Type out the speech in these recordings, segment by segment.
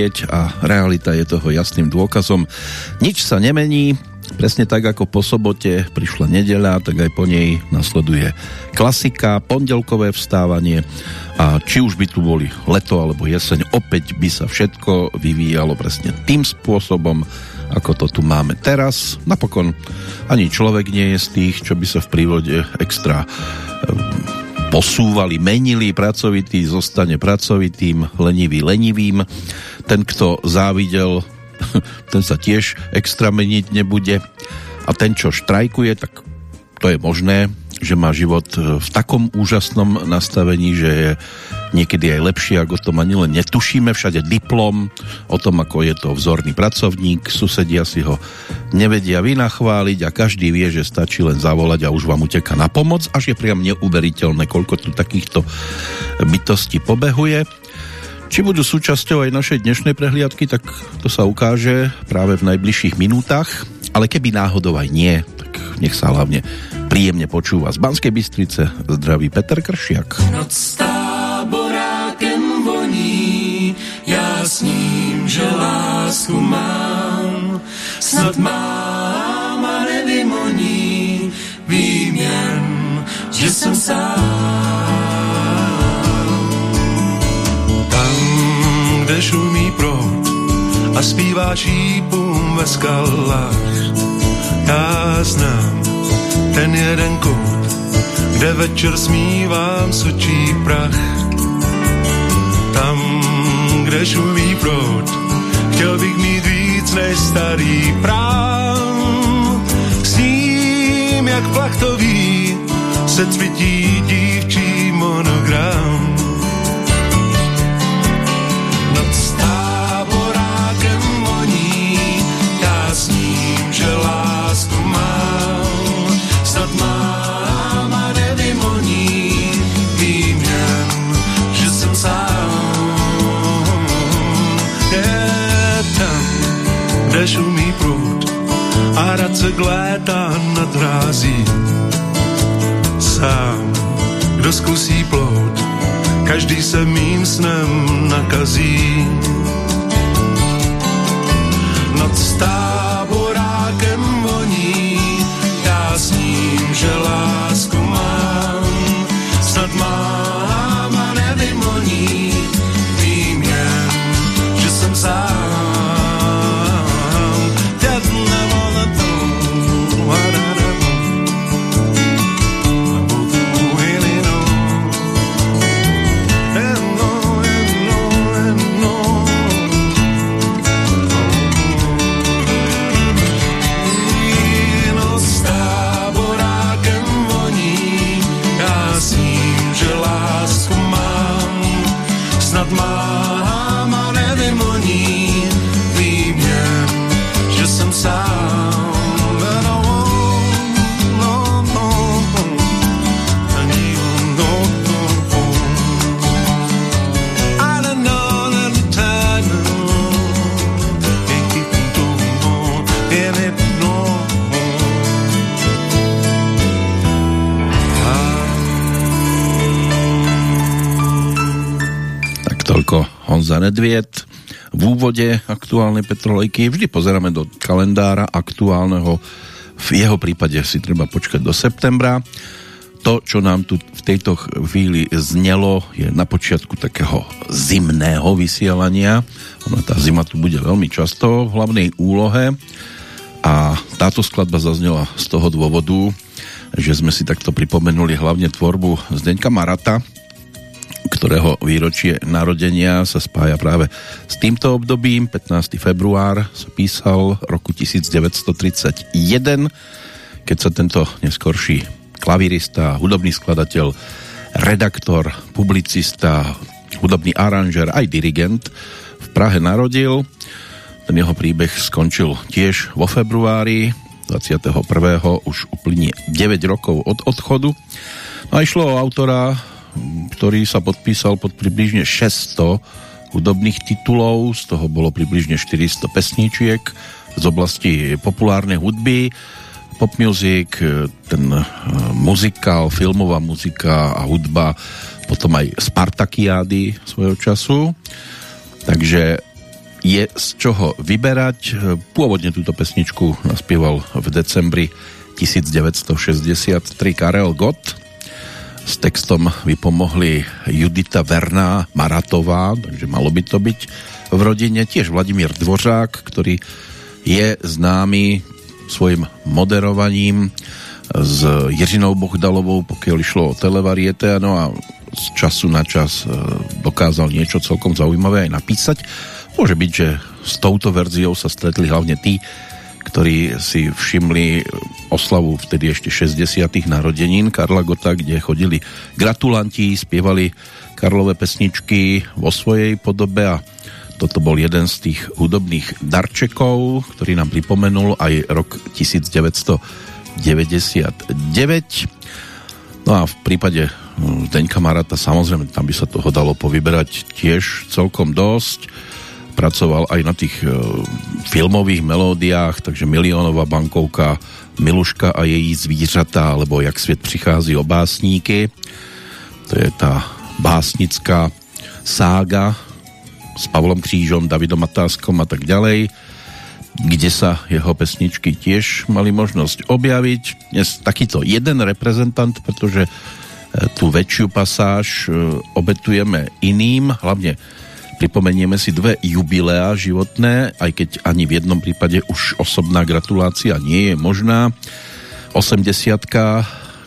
vidieť a realita je toho jasným dôkazom. Nič sa nemení, presne tak ako po sobote prišla nedeľa, tak aj po nej nasleduje klasika, pondelkové vstávanie a či už by tu boli leto alebo jeseň, opäť by sa všetko vyvíjalo presne tým spôsobom, ako to tu máme teraz. Napokon ani človek nie je z tých, čo by sa v prírode extra posúvali, menili, pracovitý zostane pracovitým, lenivý lenivým. Ten, kto závidel, ten sa tiež extra meniť nebude. A ten, čo štrajkuje, tak to je možné, že má život v takom úžasnom nastavení, že je niekedy aj lepšie, ako o tom ani len netušíme, všade diplom o tom, ako je to vzorný pracovník, susedia si ho nevedia vynachváliť a každý vie, že stačí len zavolať a už vám uteka na pomoc, až je priam neuveriteľné, koľko tu takýchto bytostí pobehuje. Či budú súčasťou aj našej dnešnej prehliadky, tak to sa ukáže práve v najbližších minútach, ale keby náhodou aj nie, tak nech sa hlavne príjemne počúva. Z Banskej Bystrice zdraví Peter Kršiak. Noc táborákem voní, já s ním, že lásku mám. Snad mám a nevymoní, vím jen, že jsem sám. Tam, kde šumí proud a zpívá šípům ve skalách, já znám ten jeden kout, kde večer smívám sočí prach. Tam, kde šumí proud, chtěl bych mít víc než starý prám. S ním, jak plachtový, se cvití dívčí kde šumí průd a radce glétá nad hrází. Sám, kdo zkusí plout, každý se mým snem nakazí. Toľko Honza Nedviet. V úvode aktuálnej Petrolejky vždy pozeráme do kalendára aktuálneho. V jeho prípade si treba počkať do septembra. To, čo nám tu v tejto chvíli znelo, je na počiatku takého zimného vysielania. Ona tá zima tu bude veľmi často v hlavnej úlohe a táto skladba zaznela z toho dôvodu, že sme si takto pripomenuli hlavne tvorbu Zdeňka Marata, ktorého výročie narodenia sa spája práve s týmto obdobím. 15. február sa písal roku 1931, keď sa tento neskorší klavirista, hudobný skladateľ, redaktor, publicista, hudobný aranžer, aj dirigent v Prahe narodil. Ten jeho príbeh skončil tiež vo februári 21. už uplynie 9 rokov od odchodu. No a išlo o autora, ktorý sa podpísal pod približne 600 hudobných titulov, z toho bolo približne 400 pesníčiek z oblasti populárnej hudby, pop music, ten e, muzikál, filmová muzika a hudba, potom aj Spartakiády svojho času. Takže je z čoho vyberať. Pôvodne túto pesničku naspieval v decembri 1963 Karel Gott. S textom vypomohli Judita Verná Maratová, takže malo by to byť v rodine. Tiež Vladimír Dvořák, ktorý je známy svojim moderovaním s Jiřinou Bohdalovou, pokiaľ išlo o televariete, no a z času na čas e, dokázal niečo celkom zaujímavé aj napísať. Môže byť, že s touto verziou sa stretli hlavne tí, ktorí si všimli oslavu vtedy ešte 60. narodenín Karla Gota, kde chodili gratulanti, spievali Karlové pesničky vo svojej podobe a toto bol jeden z tých hudobných darčekov, ktorý nám pripomenul aj rok 1999. No a v prípade hm, Zdeňka Marata samozrejme tam by sa toho dalo povyberať tiež celkom dosť pracoval aj na tých e, filmových melódiách, takže Miliónová bankovka, Miluška a její zvířata, alebo Jak svět přichází o básníky. To je tá básnická sága s Pavlom Křížom, Davidom Matáskom a tak ďalej, kde sa jeho pesničky tiež mali možnosť objaviť. Dnes takýto jeden reprezentant, pretože e, tú väčšiu pasáž e, obetujeme iným, hlavne Pripomenieme si dve jubileá životné, aj keď ani v jednom prípade už osobná gratulácia nie je možná. 80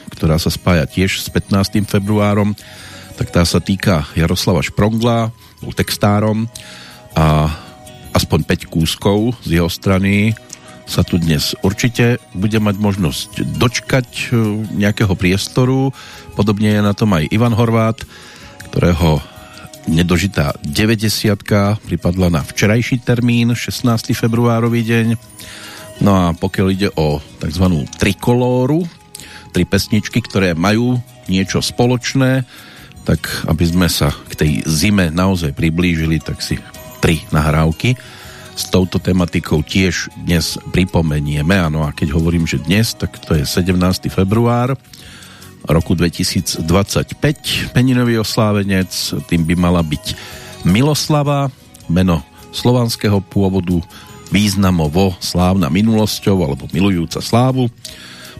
ktorá sa spája tiež s 15. februárom, tak tá sa týka Jaroslava Šprongla, bol textárom a aspoň 5 kúskov z jeho strany sa tu dnes určite bude mať možnosť dočkať e, nejakého priestoru. Podobne je na tom aj Ivan Horvát, ktorého nedožitá 90 pripadla na včerajší termín, 16. februárový deň. No a pokiaľ ide o tzv. trikolóru, tri pesničky, ktoré majú niečo spoločné, tak aby sme sa k tej zime naozaj priblížili, tak si tri nahrávky s touto tematikou tiež dnes pripomenieme. Áno, a keď hovorím, že dnes, tak to je 17. február roku 2025. Peninový oslávenec, tým by mala byť Miloslava, meno slovanského pôvodu, významovo slávna minulosťou alebo milujúca slávu.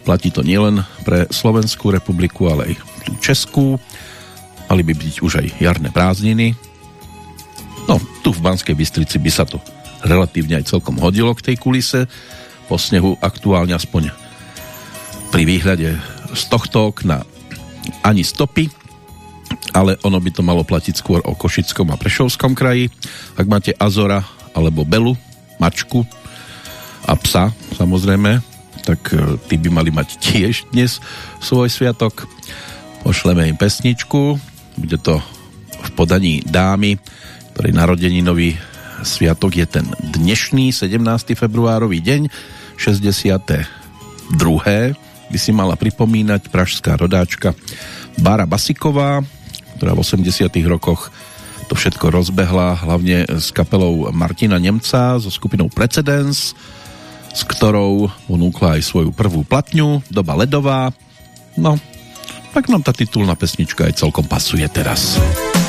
Platí to nielen pre Slovenskú republiku, ale aj tú Českú. Mali by byť už aj jarné prázdniny. No, tu v Banskej Bystrici by sa to relatívne aj celkom hodilo k tej kulise. Po snehu aktuálne aspoň pri výhľade z tohto okna ani stopy, ale ono by to malo platiť skôr o Košickom a Prešovskom kraji. Ak máte Azora alebo Belu, mačku a psa, samozrejme, tak e, tí by mali mať tiež dnes svoj sviatok. Pošleme im pesničku, bude to v podaní dámy, ktorej narodeninový sviatok je ten dnešný 17. februárový deň, 62 by si mala pripomínať pražská rodáčka Bára Basiková, ktorá v 80 rokoch to všetko rozbehla, hlavne s kapelou Martina Nemca, so skupinou Precedence, s ktorou ponúkla aj svoju prvú platňu, Doba ledová. No, tak nám tá titulná pesnička aj celkom pasuje teraz. Tak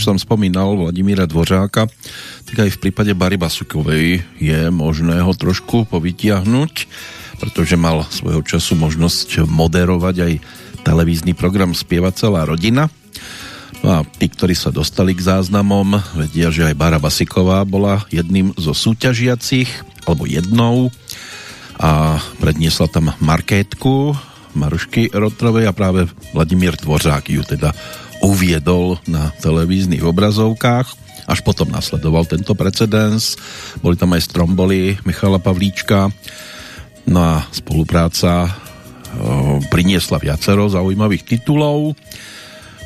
už som spomínal Vladimíra Dvořáka, tak aj v prípade Bary Basukovej je možné ho trošku povytiahnuť, pretože mal svojho času možnosť moderovať aj televízny program Spieva celá rodina. No a tí, ktorí sa dostali k záznamom, vedia, že aj Bara Basiková bola jedným zo súťažiacich, alebo jednou a predniesla tam markétku Marušky Rotrovej a práve Vladimír Dvořák ju teda uviedol na televíznych obrazovkách. Až potom nasledoval tento precedens. Boli tam aj stromboli Michala Pavlíčka. No a spolupráca priniesla viacero zaujímavých titulov.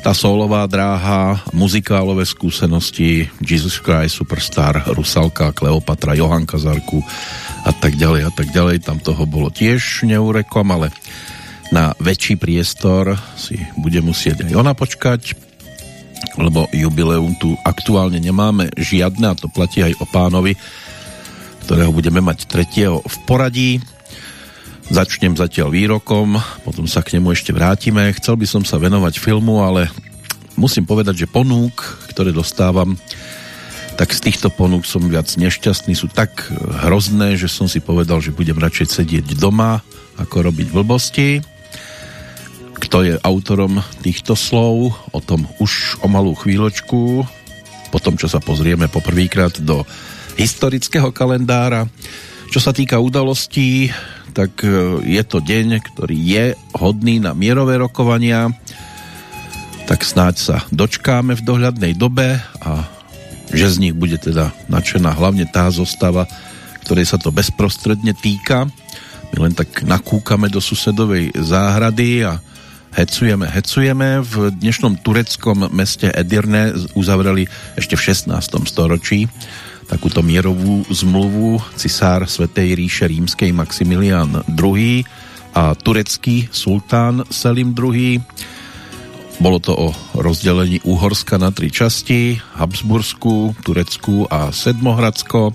Tá solová dráha, muzikálové skúsenosti Jesus Christ, Superstar, Rusalka, Kleopatra, Johan Kazarku a tak ďalej a tak ďalej. Tam toho bolo tiež neurekom, ale na väčší priestor si bude musieť aj ona počkať, lebo jubileum tu aktuálne nemáme žiadne a to platí aj o pánovi, ktorého budeme mať tretieho v poradí. Začnem zatiaľ výrokom, potom sa k nemu ešte vrátime. Chcel by som sa venovať filmu, ale musím povedať, že ponúk, ktoré dostávam, tak z týchto ponúk som viac nešťastný, sú tak hrozné, že som si povedal, že budem radšej sedieť doma, ako robiť blbosti kto je autorom týchto slov, o tom už o malú chvíľočku, po tom, čo sa pozrieme poprvýkrát do historického kalendára. Čo sa týka udalostí, tak e, je to deň, ktorý je hodný na mierové rokovania, tak snáď sa dočkáme v dohľadnej dobe a že z nich bude teda nadšená hlavne tá zostava, ktorej sa to bezprostredne týka. My len tak nakúkame do susedovej záhrady a hecujeme, hecujeme. V dnešnom tureckom meste Edirne uzavreli ešte v 16. storočí takúto mierovú zmluvu cisár Svetej ríše rímskej Maximilian II a turecký sultán Selim II. Bolo to o rozdelení Úhorska na tri časti, Habsbursku, Turecku a Sedmohradsko.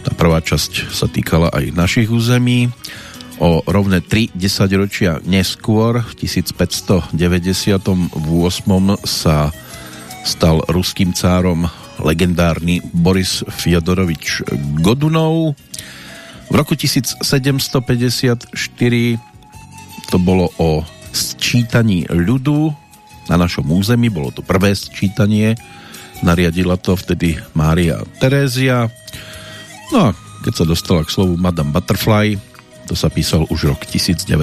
Tá prvá časť sa týkala aj našich území. O rovné 3 desaťročia neskôr, v 1598 sa stal ruským cárom legendárny Boris Fyodorovič Godunov. V roku 1754 to bolo o sčítaní ľudu na našom území, bolo to prvé sčítanie, nariadila to vtedy Mária Terézia. No a keď sa dostala k slovu Madame Butterfly, to sa písal už rok 1904.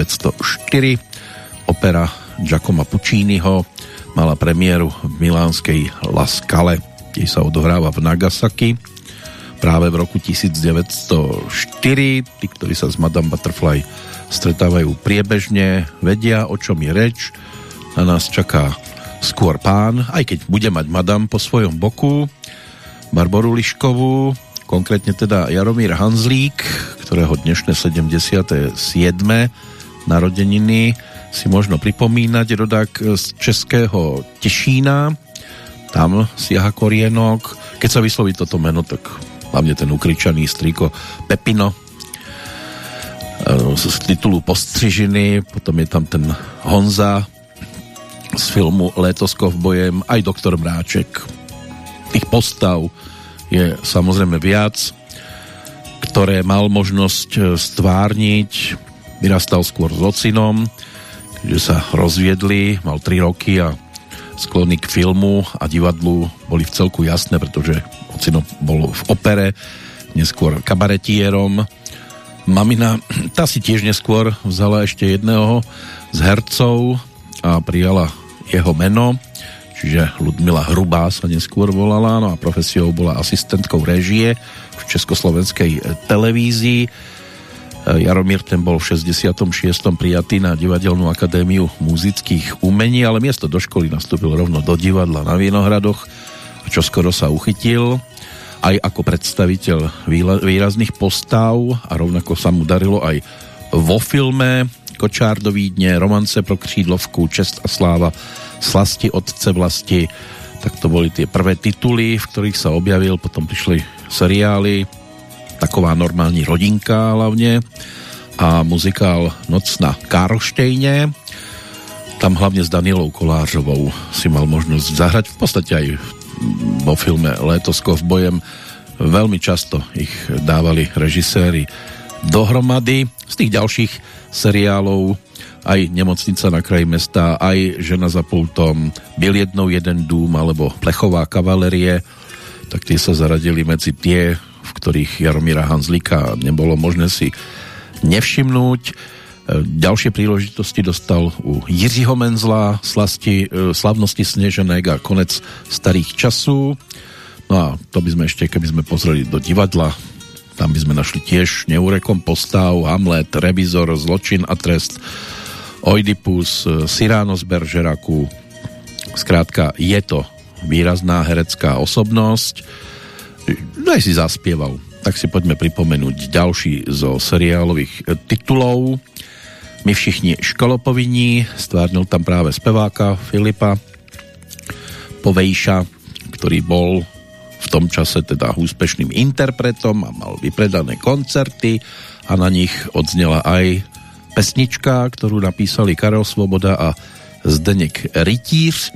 Opera Giacomo Pucciniho mala premiéru v milánskej La Scale, kde sa odohráva v Nagasaki práve v roku 1904. Tí, ktorí sa s Madame Butterfly stretávajú priebežne, vedia, o čom je reč. Na nás čaká skôr pán, aj keď bude mať Madame po svojom boku, Barboru Liškovú, konkrétne teda Jaromír Hanzlík, ktorého dnešné 77. narodeniny si možno pripomínať, rodák z českého Tešína, tam siaha korienok. Keď sa vysloví toto meno, tak hlavne ten ukričaný striko Pepino z titulu Postřižiny, potom je tam ten Honza z filmu Léto s kovbojem, aj doktor Mráček. Tých postav je samozrejme viac, ktoré mal možnosť e, stvárniť. Vyrastal skôr s ocinom, keďže sa rozviedli, mal 3 roky a sklony k filmu a divadlu boli v celku jasné, pretože ocino bol v opere, neskôr kabaretierom. Mamina, tá si tiež neskôr vzala ešte jedného z hercov a prijala jeho meno čiže Ludmila Hrubá sa neskôr volala, no a profesiou bola asistentkou režie v československej televízii. Jaromír ten bol v 66. prijatý na Divadelnú akadémiu muzických umení, ale miesto do školy nastúpil rovno do divadla na Vienohradoch čo skoro sa uchytil aj ako predstaviteľ výrazných postav a rovnako sa mu darilo aj vo filme Kočár do Vídne, Romance pro křídlovku, Čest a sláva Slasti otce vlasti, tak to boli tie prvé tituly, v ktorých sa objavil, potom prišli seriály, taková normální rodinka hlavne a muzikál Noc na Karlštejne. Tam hlavne s Danielou Kolářovou si mal možnosť zahrať v podstate aj vo filme Léto s kovbojem. Veľmi často ich dávali režiséri dohromady. Z tých ďalších seriálov aj Nemocnica na kraji mesta, aj Žena za pultom, Byl jednou jeden dům alebo Plechová kavalerie, tak tie sa zaradili medzi tie, v ktorých Jaromíra Hanzlíka nebolo možné si nevšimnúť. E, ďalšie príležitosti dostal u Jiřího Menzla, slasti, e, slavnosti Sneženek a konec starých časů. No a to by sme ešte, keby sme pozreli do divadla, tam by sme našli tiež neurekom postav, Hamlet, Revizor, Zločin a trest, Oidipus, e, Cyrano z Beržeraku. Skrátka, je to výrazná herecká osobnosť. No aj si zaspieval tak si poďme pripomenúť ďalší zo seriálových e, titulov. My všichni školopovinní, stvárnil tam práve speváka Filipa Povejša, ktorý bol v tom čase teda úspešným interpretom a mal vypredané koncerty a na nich odznela aj pesnička, ktorú napísali Karel Svoboda a Zdenek Rytíř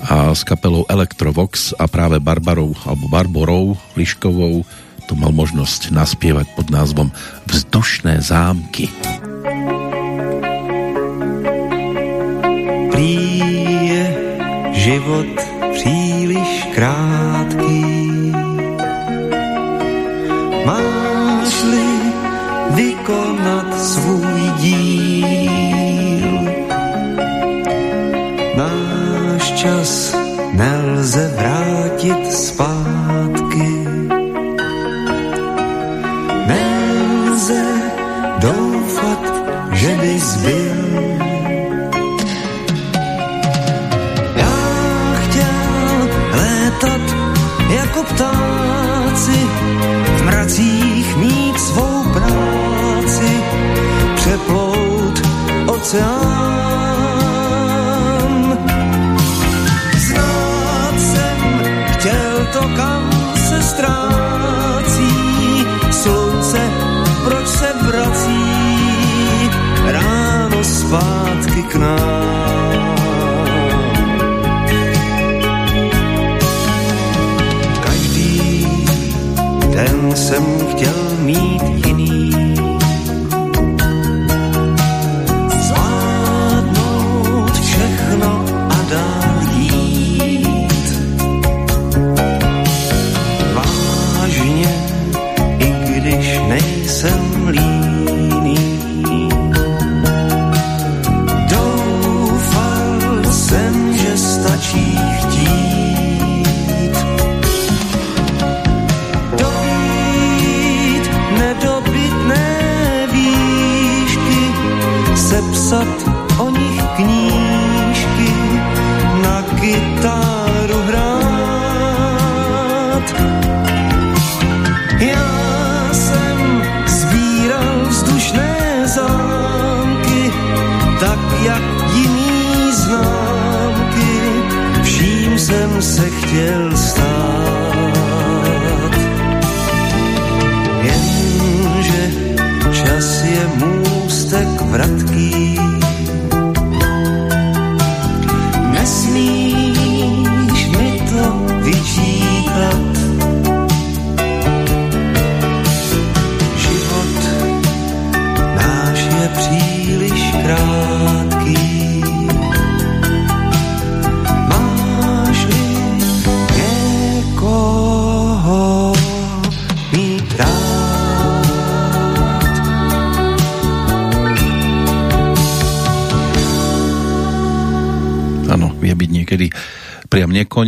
a s kapelou Electrovox a práve Barbarou alebo Barborou Liškovou to mal možnosť naspievať pod názvom Vzdušné zámky. Prý je život příliš krátký. Máš-li vykonat svůj díl, náš čas jako ptáci, v mracích mít svou práci, přeplout oceán. Znát jsem chtěl to, kam se ztrácí, slunce proč se vrací ráno zpátky k nám.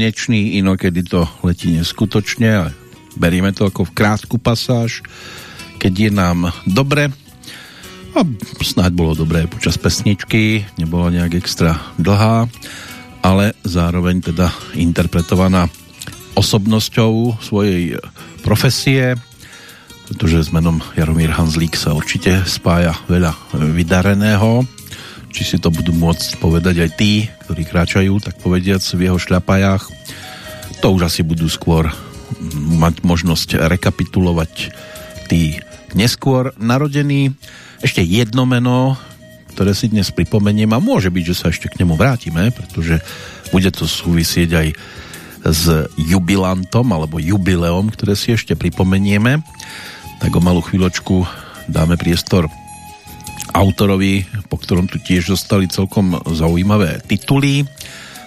Nekonečný, inokedy to letí neskutočne a berieme to ako v krátku pasáž, keď je nám dobre a snáď bolo dobré počas pesničky, nebola nejak extra dlhá, ale zároveň teda interpretovaná osobnosťou svojej profesie, pretože s menom Jaromír Hanzlík sa určite spája veľa vydareného, či si to budú môcť povedať aj tí, ktorí kráčajú, tak povediac, v jeho šľapajách. To už asi budú skôr mať možnosť rekapitulovať tí neskôr narodení. Ešte jedno meno, ktoré si dnes pripomeniem a môže byť, že sa ešte k nemu vrátime, pretože bude to súvisieť aj s jubilantom alebo jubileom, ktoré si ešte pripomenieme. Tak o malú chvíľočku dáme priestor autorovi, po ktorom tu tiež zostali celkom zaujímavé tituly.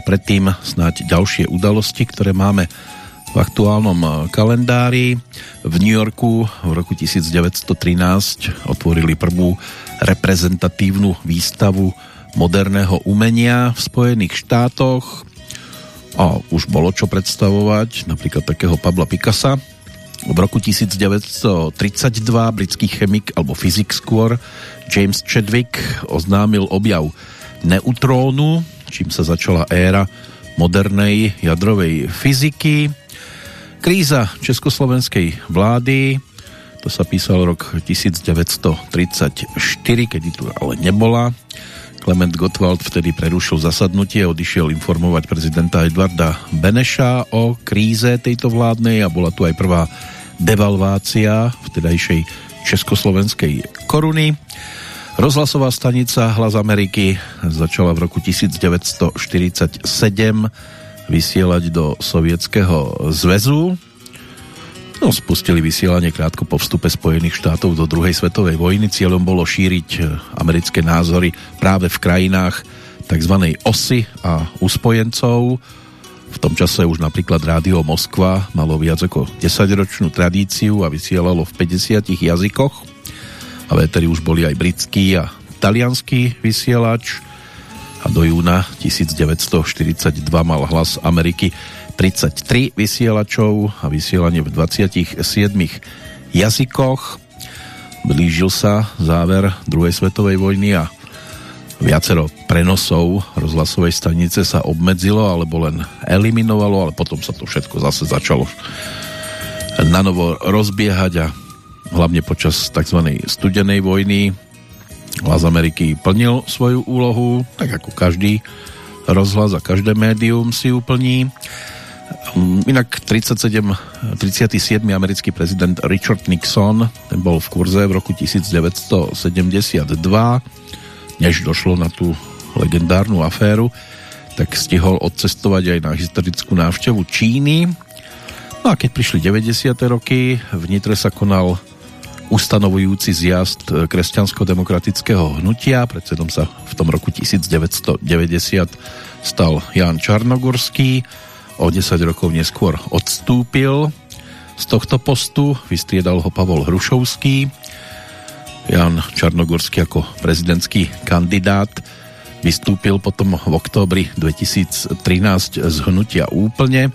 Predtým snáď ďalšie udalosti, ktoré máme v aktuálnom kalendári. V New Yorku v roku 1913 otvorili prvú reprezentatívnu výstavu moderného umenia v Spojených štátoch a už bolo čo predstavovať, napríklad takého Pabla Picasa. V roku 1932 britský chemik alebo fyzik skôr James Chadwick oznámil objav neutrónu, čím sa začala éra modernej jadrovej fyziky. Kríza československej vlády, to sa písal rok 1934, kedy tu ale nebola. Klement Gottwald vtedy prerušil zasadnutie, odišiel informovať prezidenta Edvarda Beneša o kríze tejto vládnej a bola tu aj prvá devalvácia vtedajšej československej koruny. Rozhlasová stanica Hlas Ameriky začala v roku 1947 vysielať do Sovietskeho zväzu. No, spustili vysielanie krátko po vstupe Spojených štátov do druhej svetovej vojny. Cieľom bolo šíriť e, americké názory práve v krajinách tzv. osy a uspojencov. V tom čase už napríklad Rádio Moskva malo viac ako 10-ročnú tradíciu a vysielalo v 50 jazykoch. A véteri už boli aj britský a talianský vysielač a do júna 1942 mal hlas Ameriky 33 vysielačov a vysielanie v 27 jazykoch. Blížil sa záver druhej svetovej vojny a viacero prenosov rozhlasovej stanice sa obmedzilo alebo len eliminovalo, ale potom sa to všetko zase začalo na novo rozbiehať a hlavne počas tzv. studenej vojny Hlas Ameriky plnil svoju úlohu, tak ako každý rozhlas a každé médium si uplní. Mm, inak 37, 37. americký prezident Richard Nixon, ten bol v kurze v roku 1972, než došlo na tú legendárnu aféru, tak stihol odcestovať aj na historickú návštevu Číny. No a keď prišli 90. roky, v Nitre sa konal ustanovujúci zjazd e, kresťansko-demokratického hnutia. Predsedom sa v tom roku 1990 stal Jan Čarnogorský. O 10 rokov neskôr odstúpil z tohto postu. Vystriedal ho Pavol Hrušovský. Jan Čarnogorský ako prezidentský kandidát vystúpil potom v októbri 2013 z hnutia úplne.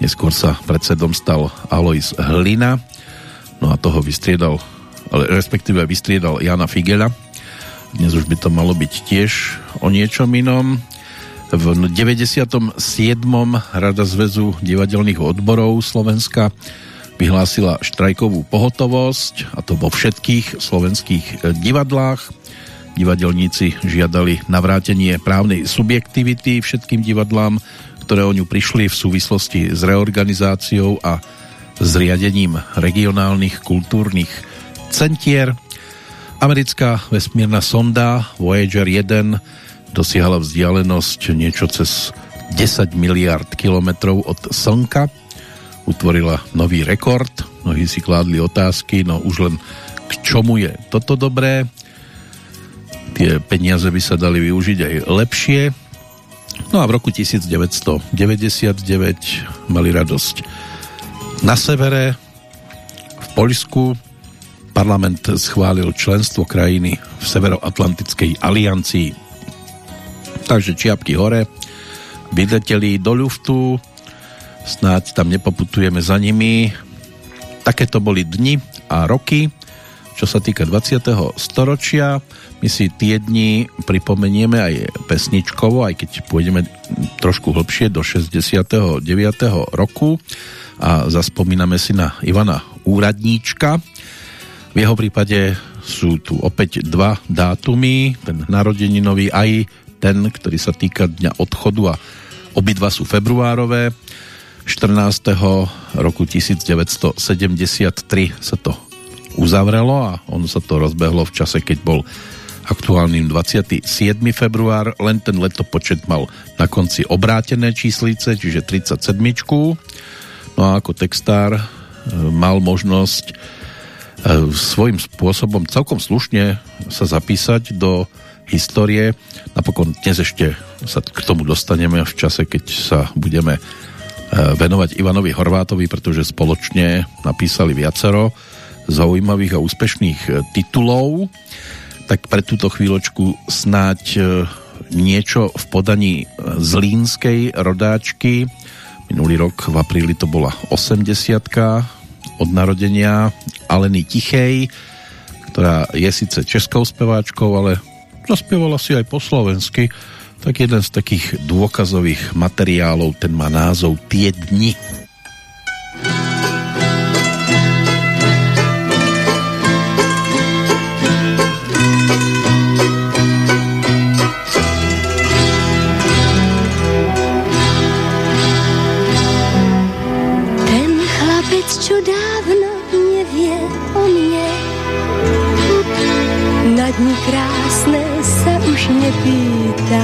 Neskôr sa predsedom stal Alois Hlina No a toho vystriedal, ale respektíve vystriedal Jana Figela. Dnes už by to malo byť tiež o niečom inom. V 97. Rada zväzu divadelných odborov Slovenska vyhlásila štrajkovú pohotovosť a to vo všetkých slovenských e, divadlách. Divadelníci žiadali navrátenie právnej subjektivity všetkým divadlám, ktoré o ňu prišli v súvislosti s reorganizáciou a zriadením regionálnych kultúrnych centier. Americká vesmírna sonda Voyager 1 dosiahla vzdialenosť niečo cez 10 miliard kilometrov od Slnka. Utvorila nový rekord. Mnohí si kládli otázky, no už len k čomu je toto dobré. Tie peniaze by sa dali využiť aj lepšie. No a v roku 1999 mali radosť na severe, v Poľsku, parlament schválil členstvo krajiny v Severoatlantickej aliancii. Takže čiapky hore, vyleteli do ľuftu, snáď tam nepoputujeme za nimi. Takéto boli dni a roky, čo sa týka 20. storočia. My si tie dni pripomenieme aj pesničkovo, aj keď pôjdeme trošku hlbšie do 69. roku a zaspomíname si na Ivana Úradníčka. V jeho prípade sú tu opäť dva dátumy, ten narodeninový aj ten, ktorý sa týka dňa odchodu a obidva sú februárové. 14. roku 1973 sa to uzavrelo a on sa to rozbehlo v čase, keď bol aktuálnym 27. február, len ten letopočet mal na konci obrátené číslice, čiže 37. No a ako textár e, mal možnosť e, svojím spôsobom celkom slušne sa zapísať do histórie. Napokon dnes ešte sa k tomu dostaneme v čase, keď sa budeme e, venovať Ivanovi Horvátovi, pretože spoločne napísali viacero zaujímavých a úspešných titulov tak pre túto chvíľočku snáď e, niečo v podaní e, zlínskej rodáčky. Minulý rok v apríli to bola 80 od narodenia Aleny Tichej, ktorá je síce českou speváčkou, ale zaspievala si aj po slovensky. Tak jeden z takých dôkazových materiálov, ten má názov Tie dni. dní vida.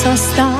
sa stá.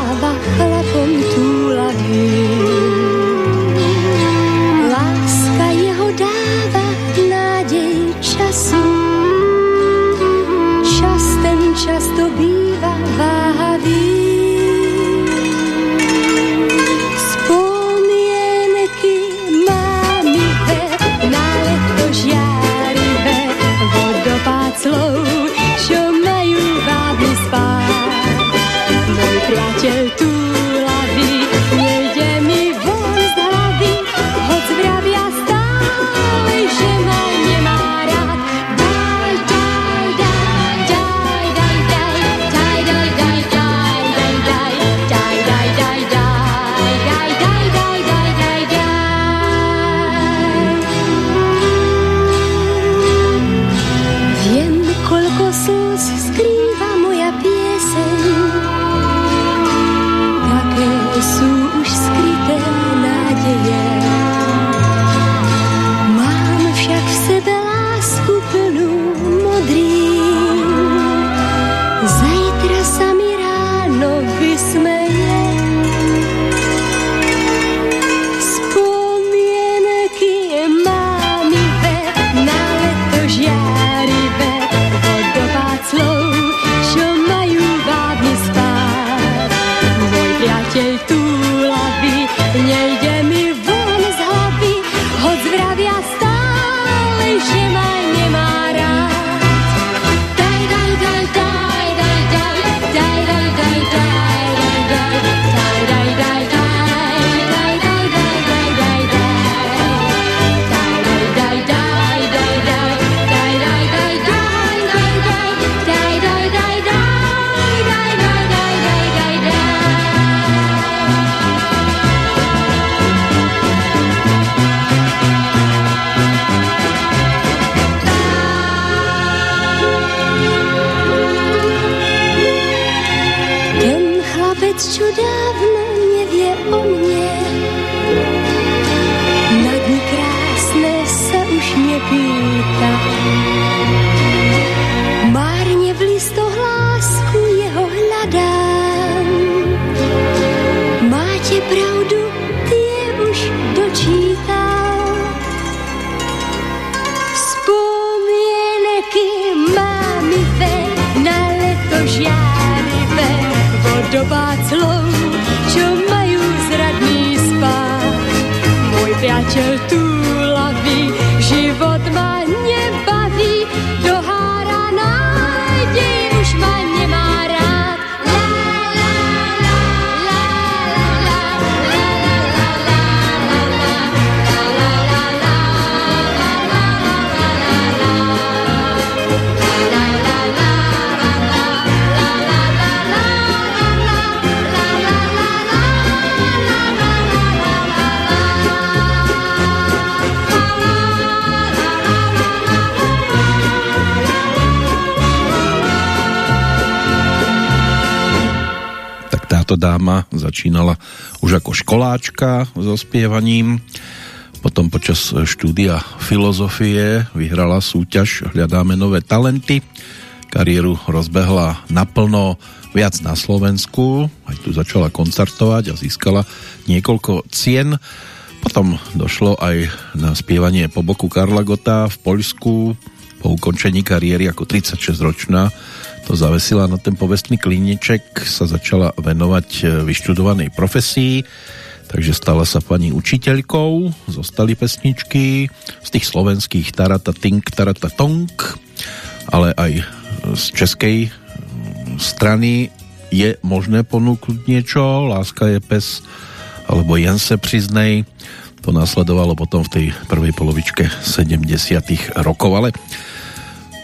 Začínala už ako školáčka so spievaním. Potom počas štúdia filozofie vyhrala súťaž Hľadáme nové talenty. Kariéru rozbehla naplno viac na Slovensku. Aj tu začala koncertovať a získala niekoľko cien. Potom došlo aj na spievanie po boku Karla Gota v Poľsku. Po ukončení kariéry ako 36-ročná to zavesila na ten povestný klíniček, sa začala venovať e, vyštudovanej profesii, takže stala sa pani učiteľkou, zostali pesničky z tých slovenských Tarata Tink, Tarata Tonk, ale aj z českej strany je možné ponúknuť niečo, Láska je pes, alebo Jen se přiznej, to nasledovalo potom v tej prvej polovičke 70 rokov, ale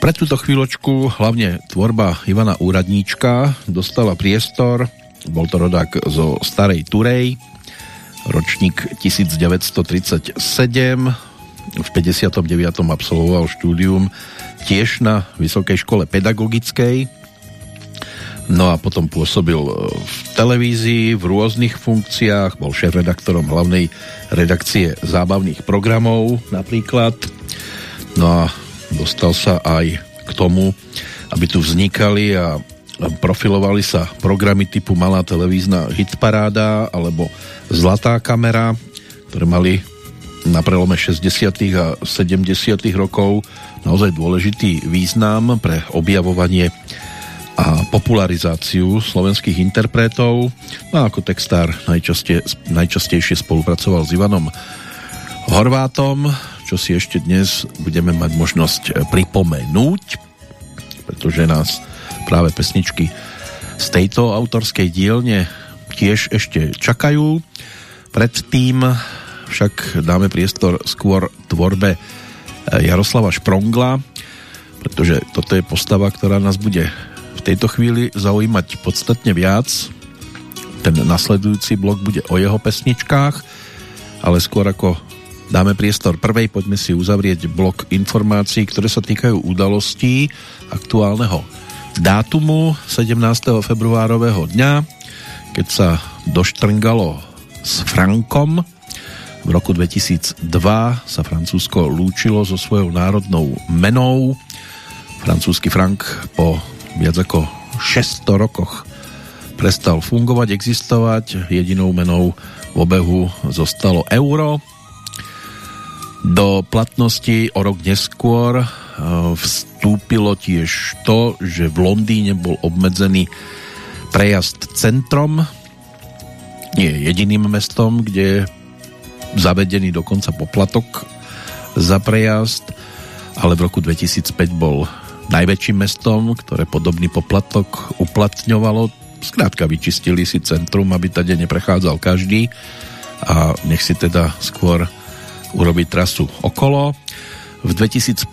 pre túto chvíľočku hlavne tvorba Ivana Úradníčka dostala priestor, bol to rodák zo Starej Turej, ročník 1937, v 59. absolvoval štúdium tiež na Vysokej škole pedagogickej, no a potom pôsobil v televízii v rôznych funkciách, bol šéf-redaktorom hlavnej redakcie zábavných programov napríklad, no a dostal sa aj k tomu, aby tu vznikali a profilovali sa programy typu Malá televízna hitparáda alebo Zlatá kamera, ktoré mali na prelome 60. a 70. rokov naozaj dôležitý význam pre objavovanie a popularizáciu slovenských interpretov. No a ako textár najčastejšie spolupracoval s Ivanom Horvátom, čo si ešte dnes budeme mať možnosť e, pripomenúť, pretože nás práve pesničky z tejto autorskej dielne tiež ešte čakajú. Predtým však dáme priestor skôr tvorbe e, Jaroslava Šprongla, pretože toto je postava, ktorá nás bude v tejto chvíli zaujímať podstatne viac. Ten nasledujúci blok bude o jeho pesničkách, ale skôr ako dáme priestor prvej, poďme si uzavrieť blok informácií, ktoré sa týkajú udalostí aktuálneho dátumu 17. februárového dňa, keď sa doštrngalo s Frankom. V roku 2002 sa Francúzsko lúčilo so svojou národnou menou. Francúzsky frank po viac ako 600 rokoch prestal fungovať, existovať. Jedinou menou v obehu zostalo euro do platnosti o rok neskôr e, vstúpilo tiež to, že v Londýne bol obmedzený prejazd centrom. Nie je jediným mestom, kde je zavedený dokonca poplatok za prejazd, ale v roku 2005 bol najväčším mestom, ktoré podobný poplatok uplatňovalo. Skrátka vyčistili si centrum, aby tade neprechádzal každý a nech si teda skôr urobiť trasu okolo. V 2005.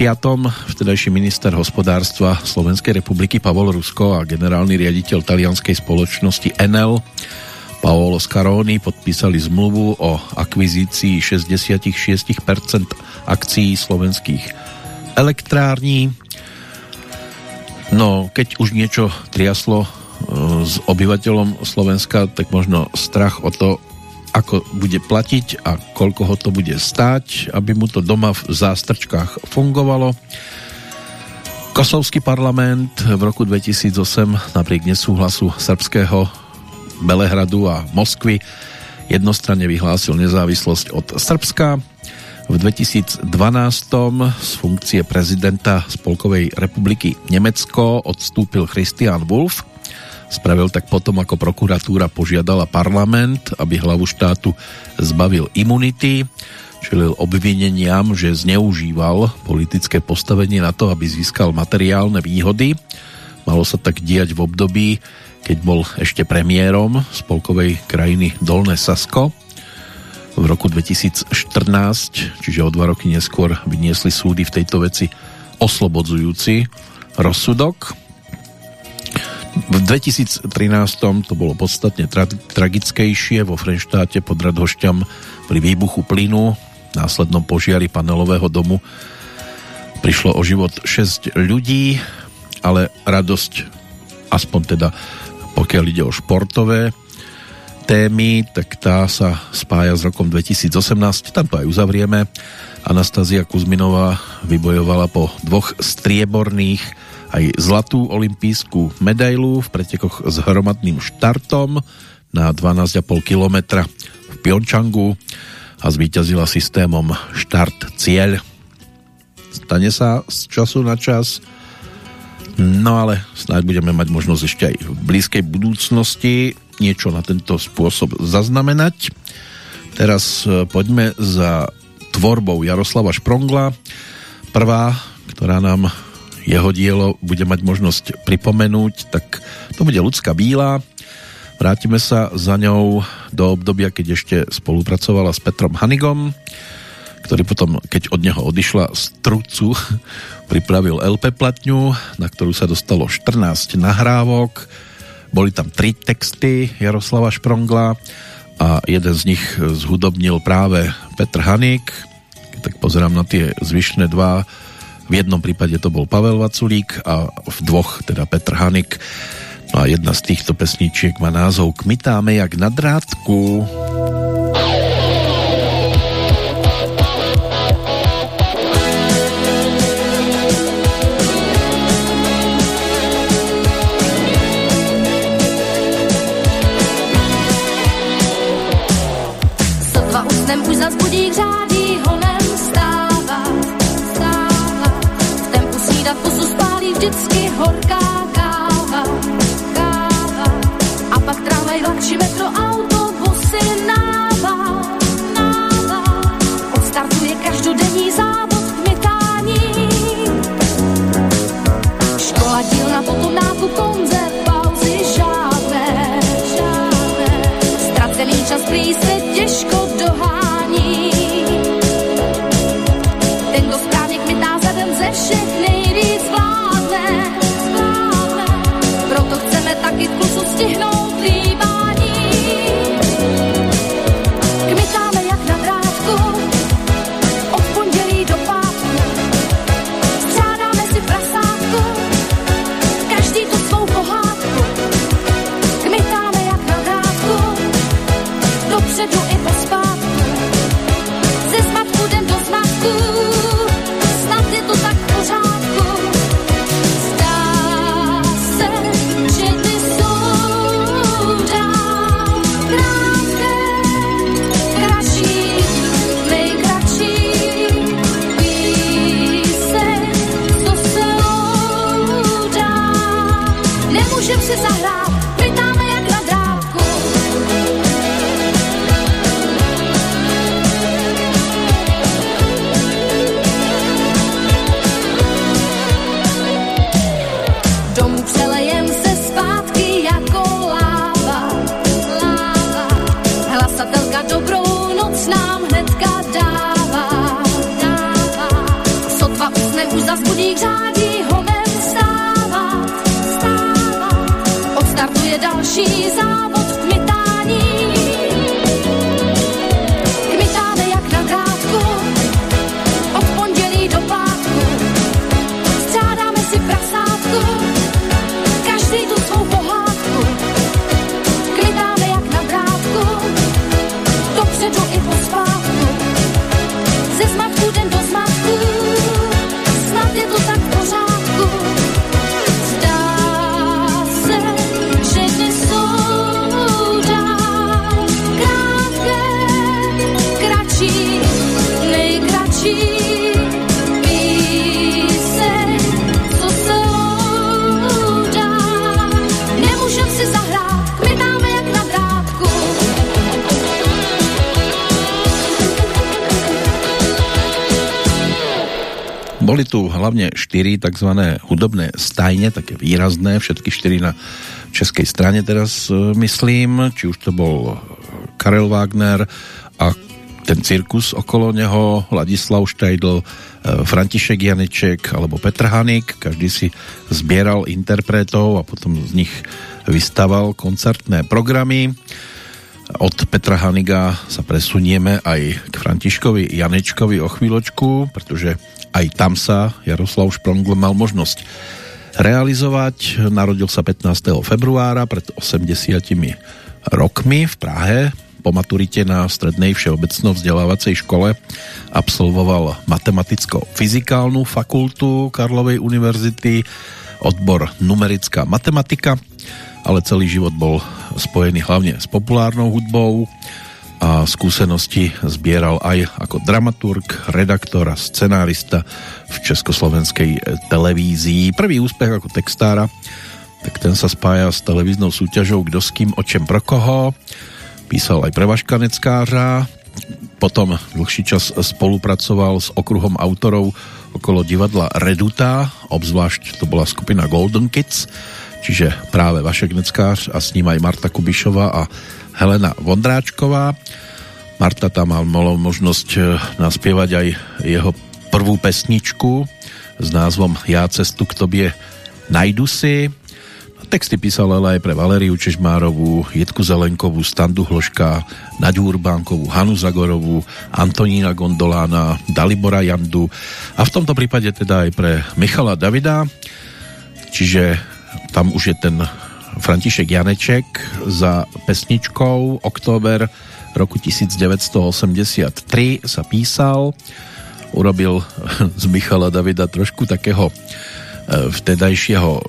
vtedajší minister hospodárstva Slovenskej republiky Pavol Rusko a generálny riaditeľ talianskej spoločnosti Enel Paolo Scaroni podpísali zmluvu o akvizícii 66% akcií slovenských elektrární. No, keď už niečo triaslo e, s obyvateľom Slovenska, tak možno strach o to, ako bude platiť a koľko ho to bude stáť, aby mu to doma v zástrčkách fungovalo. Kosovský parlament v roku 2008 napriek nesúhlasu srbského Belehradu a Moskvy jednostranne vyhlásil nezávislosť od Srbska. V 2012 z funkcie prezidenta Spolkovej republiky Nemecko odstúpil Christian Wolf, Spravil tak potom, ako prokuratúra požiadala parlament, aby hlavu štátu zbavil imunity, čelil obvineniam, že zneužíval politické postavenie na to, aby získal materiálne výhody. Malo sa tak diať v období, keď bol ešte premiérom spolkovej krajiny Dolné Sasko. V roku 2014, čiže o dva roky neskôr, vyniesli súdy v tejto veci oslobodzujúci rozsudok. V 2013 to bolo podstatne tra- tragickejšie vo Frenštáte pod Radhošťam pri výbuchu plynu následnom požiari panelového domu prišlo o život 6 ľudí, ale radosť aspoň teda pokiaľ ide o športové témy, tak tá sa spája s rokom 2018, tam to aj uzavrieme. Anastázia Kuzminová vybojovala po dvoch strieborných aj zlatú olimpijskú medailu v pretekoch s hromadným štartom na 12,5 km v Pjončangu a zvíťazila systémom štart cieľ. Stane sa z času na čas, no ale snáď budeme mať možnosť ešte aj v blízkej budúcnosti niečo na tento spôsob zaznamenať. Teraz e, poďme za tvorbou Jaroslava Šprongla. Prvá, ktorá nám jeho dielo bude mať možnosť pripomenúť, tak to bude Ľudská bíla. Vrátime sa za ňou do obdobia, keď ešte spolupracovala s Petrom Hanigom, ktorý potom, keď od neho odišla z trucu, pripravil LP platňu, na ktorú sa dostalo 14 nahrávok. Boli tam tri texty Jaroslava Šprongla a jeden z nich zhudobnil práve Petr Hanik. Tak pozerám na tie zvyšné dva v jednom prípade to bol Pavel Vaculík a v dvoch teda Petr Hanik. No a jedna z týchto pesničiek má názov Kmitáme jak na drátku. she's Boli tu hlavne štyri tzv. hudobné stajne, také výrazné, všetky štyri na českej strane teraz e, myslím, či už to bol Karel Wagner a ten cirkus okolo neho, Ladislav Štajdl, e, František Janeček alebo Petr Hanik, každý si zbieral interpretov a potom z nich vystaval koncertné programy. Od Petra Haniga sa presunieme aj k Františkovi Janečkovi o chvíľočku, pretože aj tam sa Jaroslav Šprongl mal možnosť realizovať. Narodil sa 15. februára pred 80 rokmi v Prahe. Po maturite na strednej všeobecno vzdelávacej škole absolvoval matematicko-fyzikálnu fakultu Karlovej univerzity, odbor numerická matematika, ale celý život bol spojený hlavne s populárnou hudbou a skúsenosti zbieral aj ako dramaturg, redaktor a scenárista v československej televízii. Prvý úspech ako textára, tak ten sa spája s televíznou súťažou Kdo s kým, o čem, pro koho. Písal aj pre Vaškaneckářa, potom dlhší čas spolupracoval s okruhom autorov okolo divadla Reduta, obzvlášť to bola skupina Golden Kids, čiže práve Vašek Neckář a s ním aj Marta Kubišová a Helena Vondráčková. Marta tam mal možnosť e, naspievať aj jeho prvú pesničku s názvom Ja cestu k tobie najdu si. Texty písal ale aj pre Valeriu Čežmárovú, Jitku Zelenkovú, Standu Hloška, Naďu Urbánkovú, Hanu Zagorovú, Antonína Gondolána, Dalibora Jandu a v tomto prípade teda aj pre Michala Davida, čiže tam už je ten František Janeček za pesničkou Október roku 1983 sa písal. Urobil z Michala Davida trošku takého e, vtedajšieho e,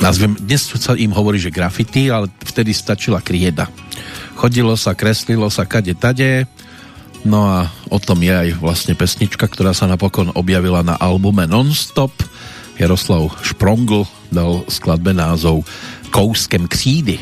nazviem, dnes sa im hovorí, že grafity, ale vtedy stačila krieda. Chodilo sa, kreslilo sa kade tade, no a o tom je aj vlastne pesnička, ktorá sa napokon objavila na albume Nonstop. Jaroslav Šprongl dal skladbe názov Kouskem křídy.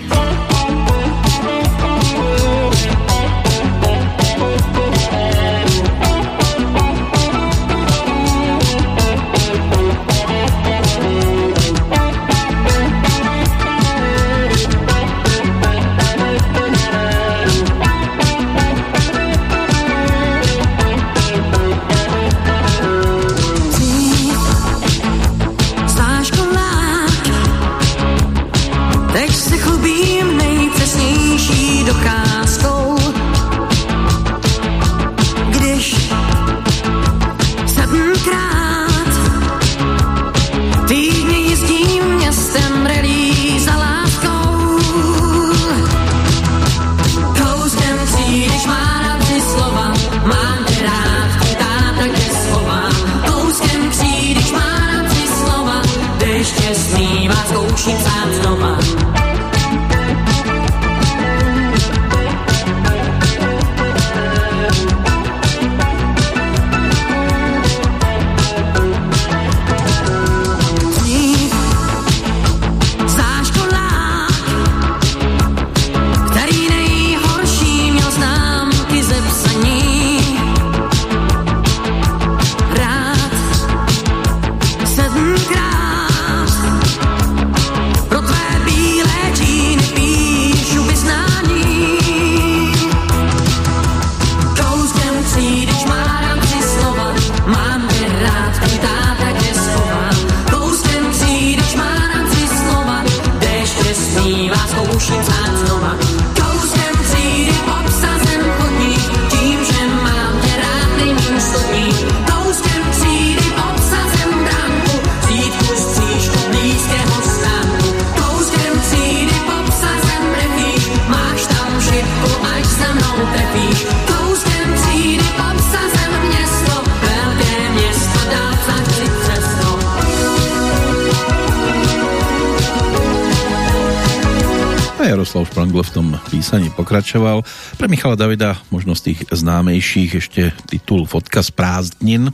Písaní pokračoval. Pre Michala Davida možno z tých známejších ešte titul Fotka z prázdnin.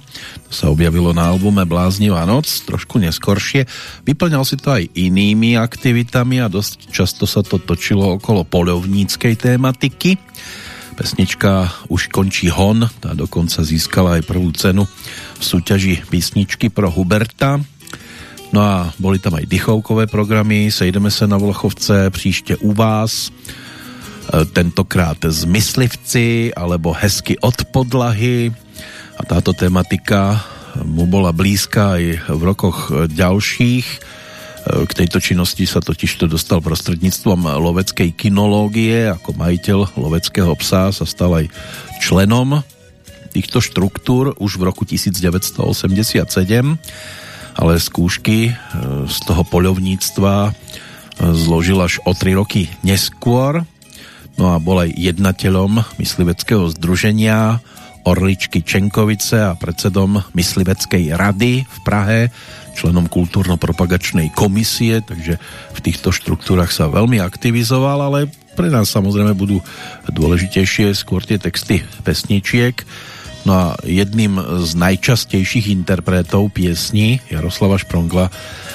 To sa objavilo na albume Bláznivá noc, trošku neskoršie. Vyplňal si to aj inými aktivitami a dosť často sa to točilo okolo polovníckej tématiky. Pesnička Už končí hon, tá dokonca získala aj prvú cenu v súťaži písničky pro Huberta. No a boli tam aj dychovkové programy, sejdeme sa na Volchovce, příště u vás, e, tentokrát zmyslivci alebo hezky od podlahy. A táto tematika mu bola blízka aj v rokoch ďalších. K tejto činnosti sa totiž to dostal prostredníctvom loveckej kinológie. Ako majiteľ loveckého psa sa stal aj členom týchto štruktúr už v roku 1987, ale skúšky e, z toho poľovníctva e, zložil až o 3 roky neskôr. No a bol aj jednateľom mysliveckého združenia Orličky Čenkovice a predsedom mysliveckej rady v Prahe členom kultúrno-propagačnej komisie, takže v týchto štruktúrach sa veľmi aktivizoval, ale pre nás samozrejme budú dôležitejšie skôr tie texty pesničiek. No a jedným z najčastejších interpretov piesní Jaroslava Šprongla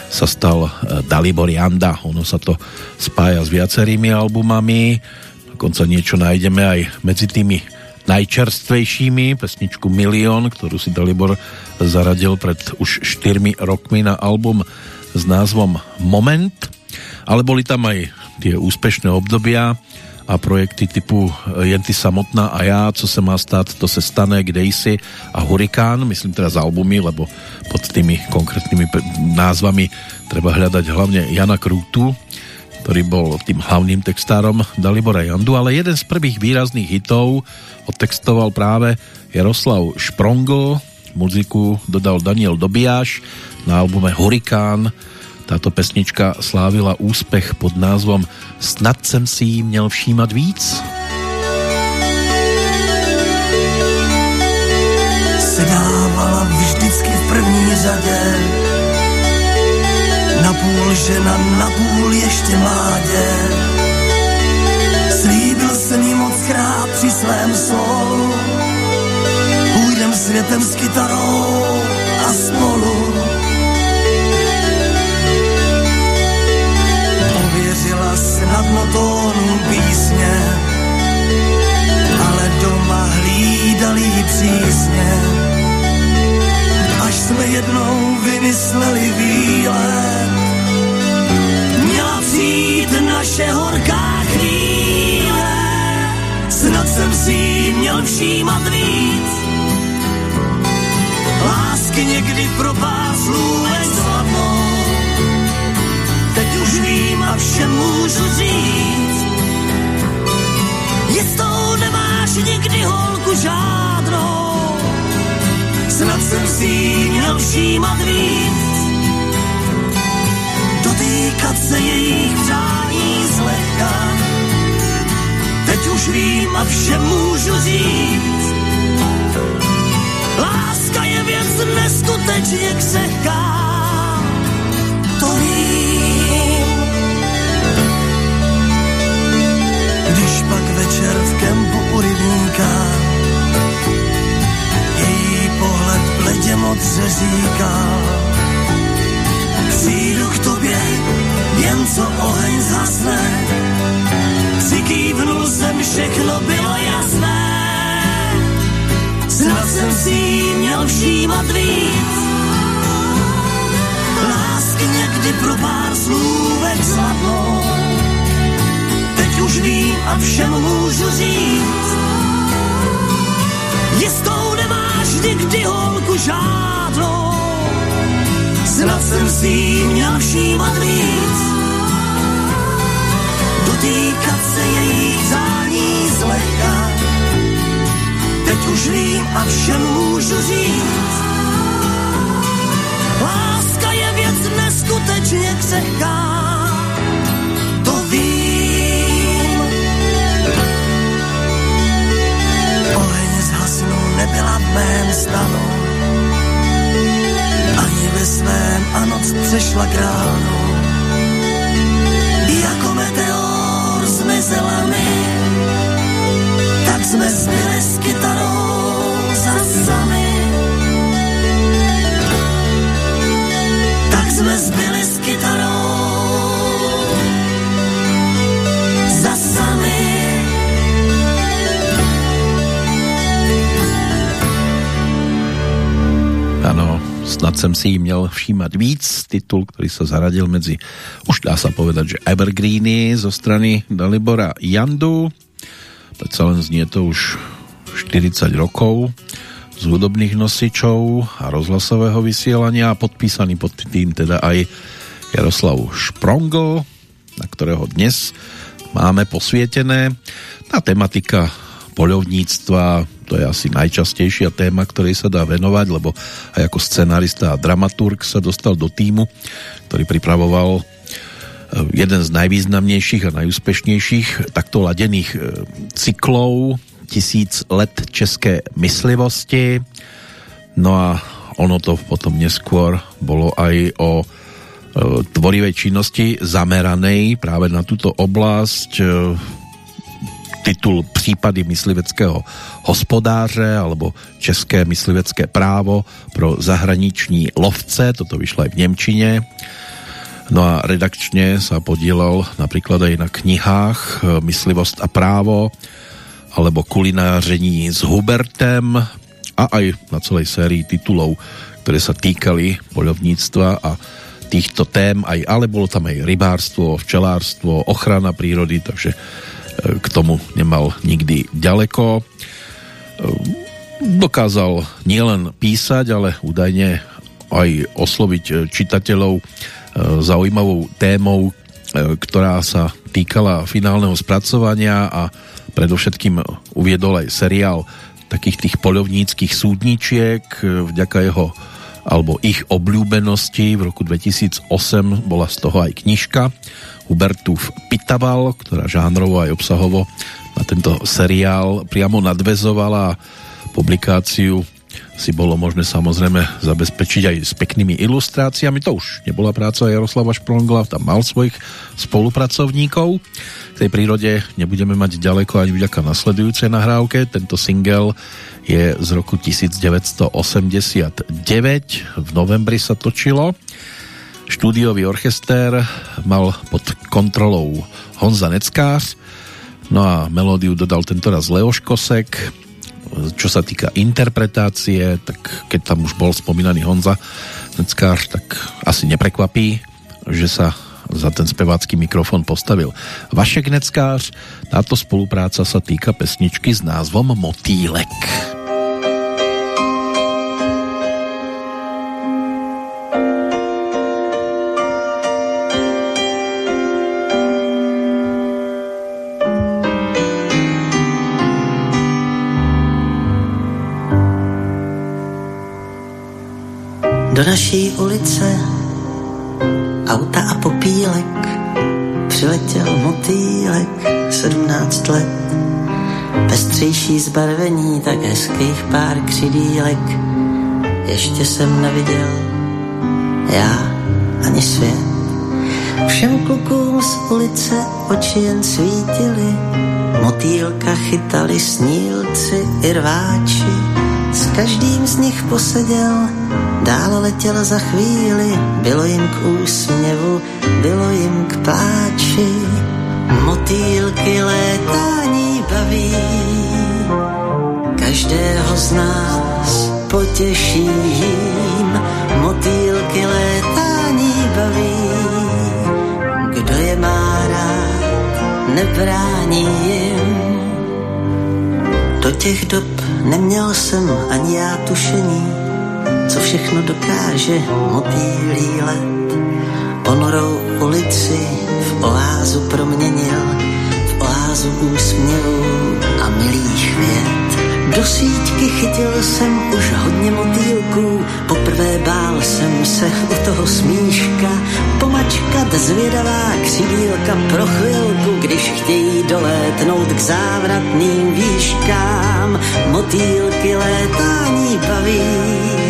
sa stal e, Dalibor Janda. Ono sa to spája s viacerými albumami, dokonca niečo nájdeme aj medzi tými najčerstvejšími, pesničku Milión, ktorú si Dalibor zaradil pred už 4 rokmi na album s názvom Moment, ale boli tam aj tie úspešné obdobia a projekty typu Jen ty samotná a já, co se má stát, to se stane, kde jsi a Hurikán, myslím teraz albumy, lebo pod tými konkrétnymi názvami treba hľadať hlavne Jana Krútu, ktorý bol tým hlavným textárom Dalibora Jandu, ale jeden z prvých výrazných hitov odtextoval práve Jaroslav Šprongl, muziku dodal Daniel Dobijáš na albume Hurikán. Táto pesnička slávila úspech pod názvom Snad jsem si jí měl všímat víc. Sedávala vždycky v první řadě. Napůl žena, napůl ještě mládě. Slíbil jsem jí moc krát při svém solu Půjdem světem s kytarou a spolu snadno písně Ale doma hlídali přísně. Až jsme jednou vymysleli výlet Měla přijít naše horká chvíle. Snad jsem si měl všímat víc. Lásky někdy pro pár slůvek slavnou a všem můžu říct. Jistou nemáš nikdy holku žádnou. Snad jsem si měl všímat víc. Dotýkat se jejich přání zlehka. Teď už vím a všem můžu říct. Láska je věc neskutečně křehká. To vím Když pak večer v kempu u rybníka Její pohled bledě modře říkal Přijdu k tobě, jen co oheň zhasne. Přikývnul jsem, všechno bylo jasné. Snad jsem si jí měl všímat víc. Lásky někdy pro pár slůvek zlatou Teď už vím a všem můžu říct. Jistou nemáš nikdy holku žádnou. Snad jsem si jí měl všímat víc. Dotýkat se jejich zání zlehka. Teď už vím a všem můžu říct. Láska je věc neskutečně křehká nebyla v mém stanu. Ani ve svém a noc přešla k ránu jsem si jí měl všímat víc, titul, který se zaradil mezi, už dá sa povedať, že Evergreeny zo strany Dalibora Jandu, predsa len znie to už 40 rokov z hudobných nosičov a rozhlasového vysielania a podpísaný pod tým teda aj Jaroslav Šprongl, na ktorého dnes máme posvietené. Tá tematika poľovníctva, to je asi najčastejšia téma, ktorej sa dá venovať, lebo aj ako scenárista a dramaturg sa dostal do týmu, ktorý pripravoval eh, jeden z najvýznamnejších a najúspešnejších takto ladených eh, cyklov tisíc let české myslivosti. No a ono to potom neskôr bolo aj o e, tvorivej činnosti zameranej práve na túto oblasť e, titul Případy mysliveckého hospodáře alebo České myslivecké právo pro zahraniční lovce, toto vyšlo aj v Nemčine. No a redakčne sa podielal napríklad aj na knihách e, Myslivost a právo, alebo kulináření s Hubertem a aj na celej sérii titulov, ktoré sa týkali poľovníctva a týchto tém, aj, ale bolo tam aj rybárstvo, včelárstvo, ochrana prírody, takže k tomu nemal nikdy ďaleko. E, dokázal nielen písať, ale údajne aj osloviť čitateľov e, zaujímavou témou, ktorá sa týkala finálneho spracovania a predovšetkým uviedol aj seriál takých tých poľovníckých súdničiek vďaka jeho alebo ich obľúbenosti v roku 2008 bola z toho aj knižka Hubertův Pitaval, ktorá žánrovo aj obsahovo na tento seriál priamo nadvezovala publikáciu si bolo možné samozrejme zabezpečiť aj s peknými ilustráciami. To už nebola práca Jaroslava Šprongla, tam mal svojich spolupracovníkov. K tej prírode nebudeme mať ďaleko ani vďaka nasledujúcej nahrávke. Tento single je z roku 1989. V novembri sa točilo. Štúdiový orchester mal pod kontrolou Honza Neckář, no a melódiu dodal tentoraz Leoš Kosek, čo sa týka interpretácie, tak keď tam už bol spomínaný Honza Neckář, tak asi neprekvapí, že sa za ten spevácky mikrofon postavil Vašek Neckář. Táto spolupráca sa týka pesničky s názvom Motýlek. Do naší ulice auta a popílek přiletěl motýlek, sedmnáct let. Pestřejší zbarvení, tak hezkých pár křidílek, ještě jsem neviděl já ani svět. Všem klukům z ulice oči jen svítily, motýlka chytali snílci i rváči, s každým z nich poseděl Dál letěl za chvíli, bylo jim k úsměvu, bylo jim k pláči. Motýlky létání baví, každého z nás potěší jim. Motýlky létání baví, kdo je má rád, nebrání jim. Do těch dob neměl jsem ani já tušení, co všechno dokáže motýlí let. Ponorou ulici v oázu proměnil, v oázu úsměvů a milých vět. Do síťky chytil jsem už hodně motýlků, poprvé bál jsem se u toho smíška, pomačkat zvědavá křídílka pro chvilku, když chtějí dolétnout k závratným výškám. Motýlky létání baví,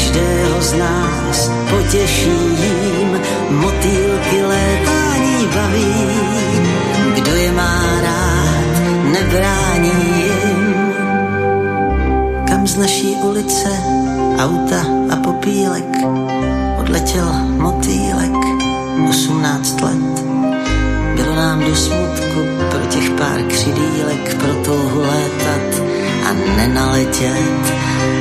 každého z nás potěší jim, motýlky létání baví, kdo je má rád, nebrání jim. Kam z naší ulice auta a popílek odletěl motýlek, 18 let. Bylo nám do smutku pro těch pár křidílek, pro touhu létat a nenaletět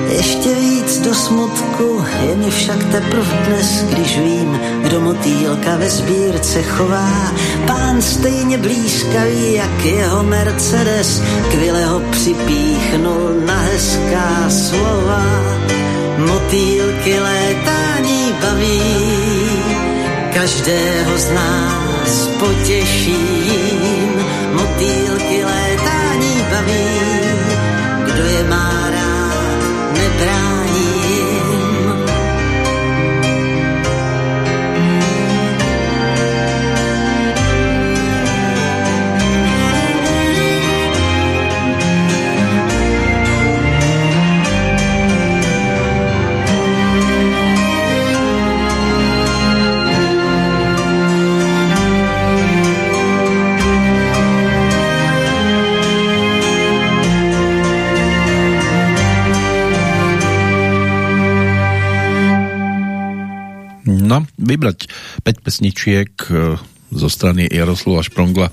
ještě víc do smutku je mi však teprv dnes, když vím, kdo motýlka ve sbírce chová. Pán stejně blízkavý, jak jeho Mercedes, kvile ho připíchnul na hezká slova. Motýlky létání baví, každého z nás potěší. Motýlky létání baví, má rád, nebrání vybrať 5 pesničiek e, zo strany Jaroslava Šprongla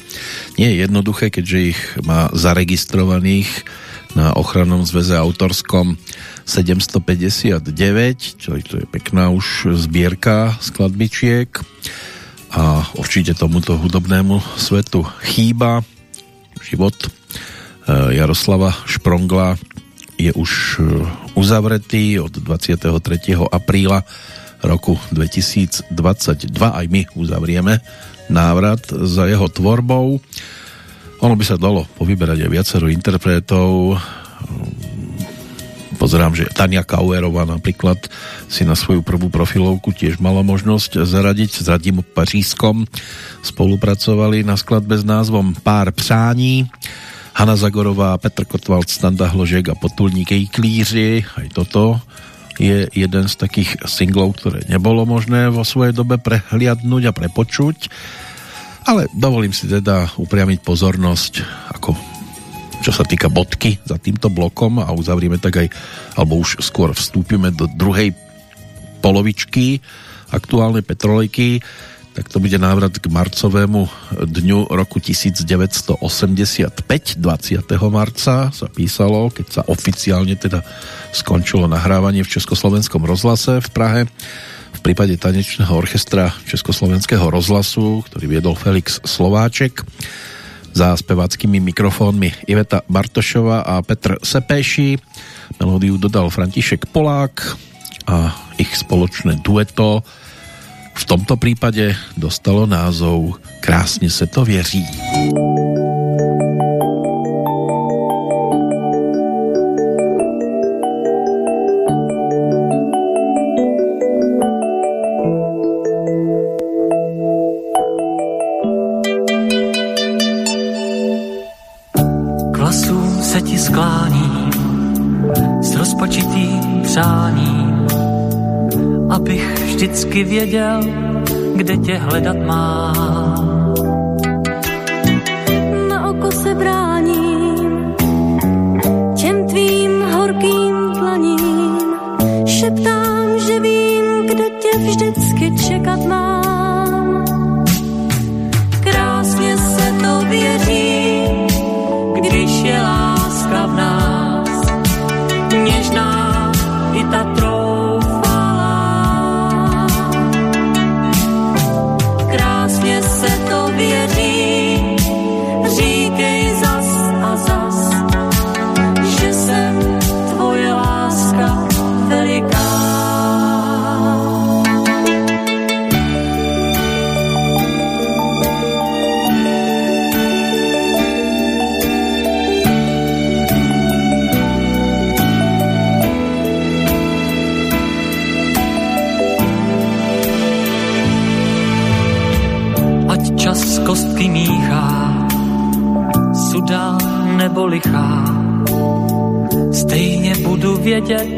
nie je jednoduché, keďže ich má zaregistrovaných na ochrannom zväze autorskom 759, čo to je pekná už zbierka skladbičiek a určite tomuto hudobnému svetu chýba život e, Jaroslava Šprongla je už e, uzavretý od 23. apríla roku 2022. Aj my uzavrieme návrat za jeho tvorbou. Ono by sa dalo povyberať aj viacero interpretov. Pozerám, že Tania Kauerová napríklad si na svoju prvú profilovku tiež mala možnosť zaradiť. S Radim Pařískom spolupracovali na skladbe s názvom Pár přání. Hanna Zagorová, Petr Kotwald, Standa Hložek a Potulník Klíři. Aj toto je jeden z takých singlov, ktoré nebolo možné vo svojej dobe prehliadnúť a prepočuť. Ale dovolím si teda upriamiť pozornosť, ako čo sa týka bodky za týmto blokom a uzavrieme tak aj, alebo už skôr vstúpime do druhej polovičky aktuálnej petrolejky, tak to bude návrat k marcovému dňu roku 1985, 20. marca sa písalo, keď sa oficiálne teda skončilo nahrávanie v Československom rozhlase v Prahe. V prípade tanečného orchestra Československého rozhlasu, ktorý viedol Felix Slováček, za speváckými mikrofónmi Iveta Bartošova a Petr Sepéši. Melódiu dodal František Polák a ich spoločné dueto v tomto prípade dostalo názov Krásne se to věří. Vždycky věděl, kde tě hledat mám. Nebo lichá. Stejně budu vědět,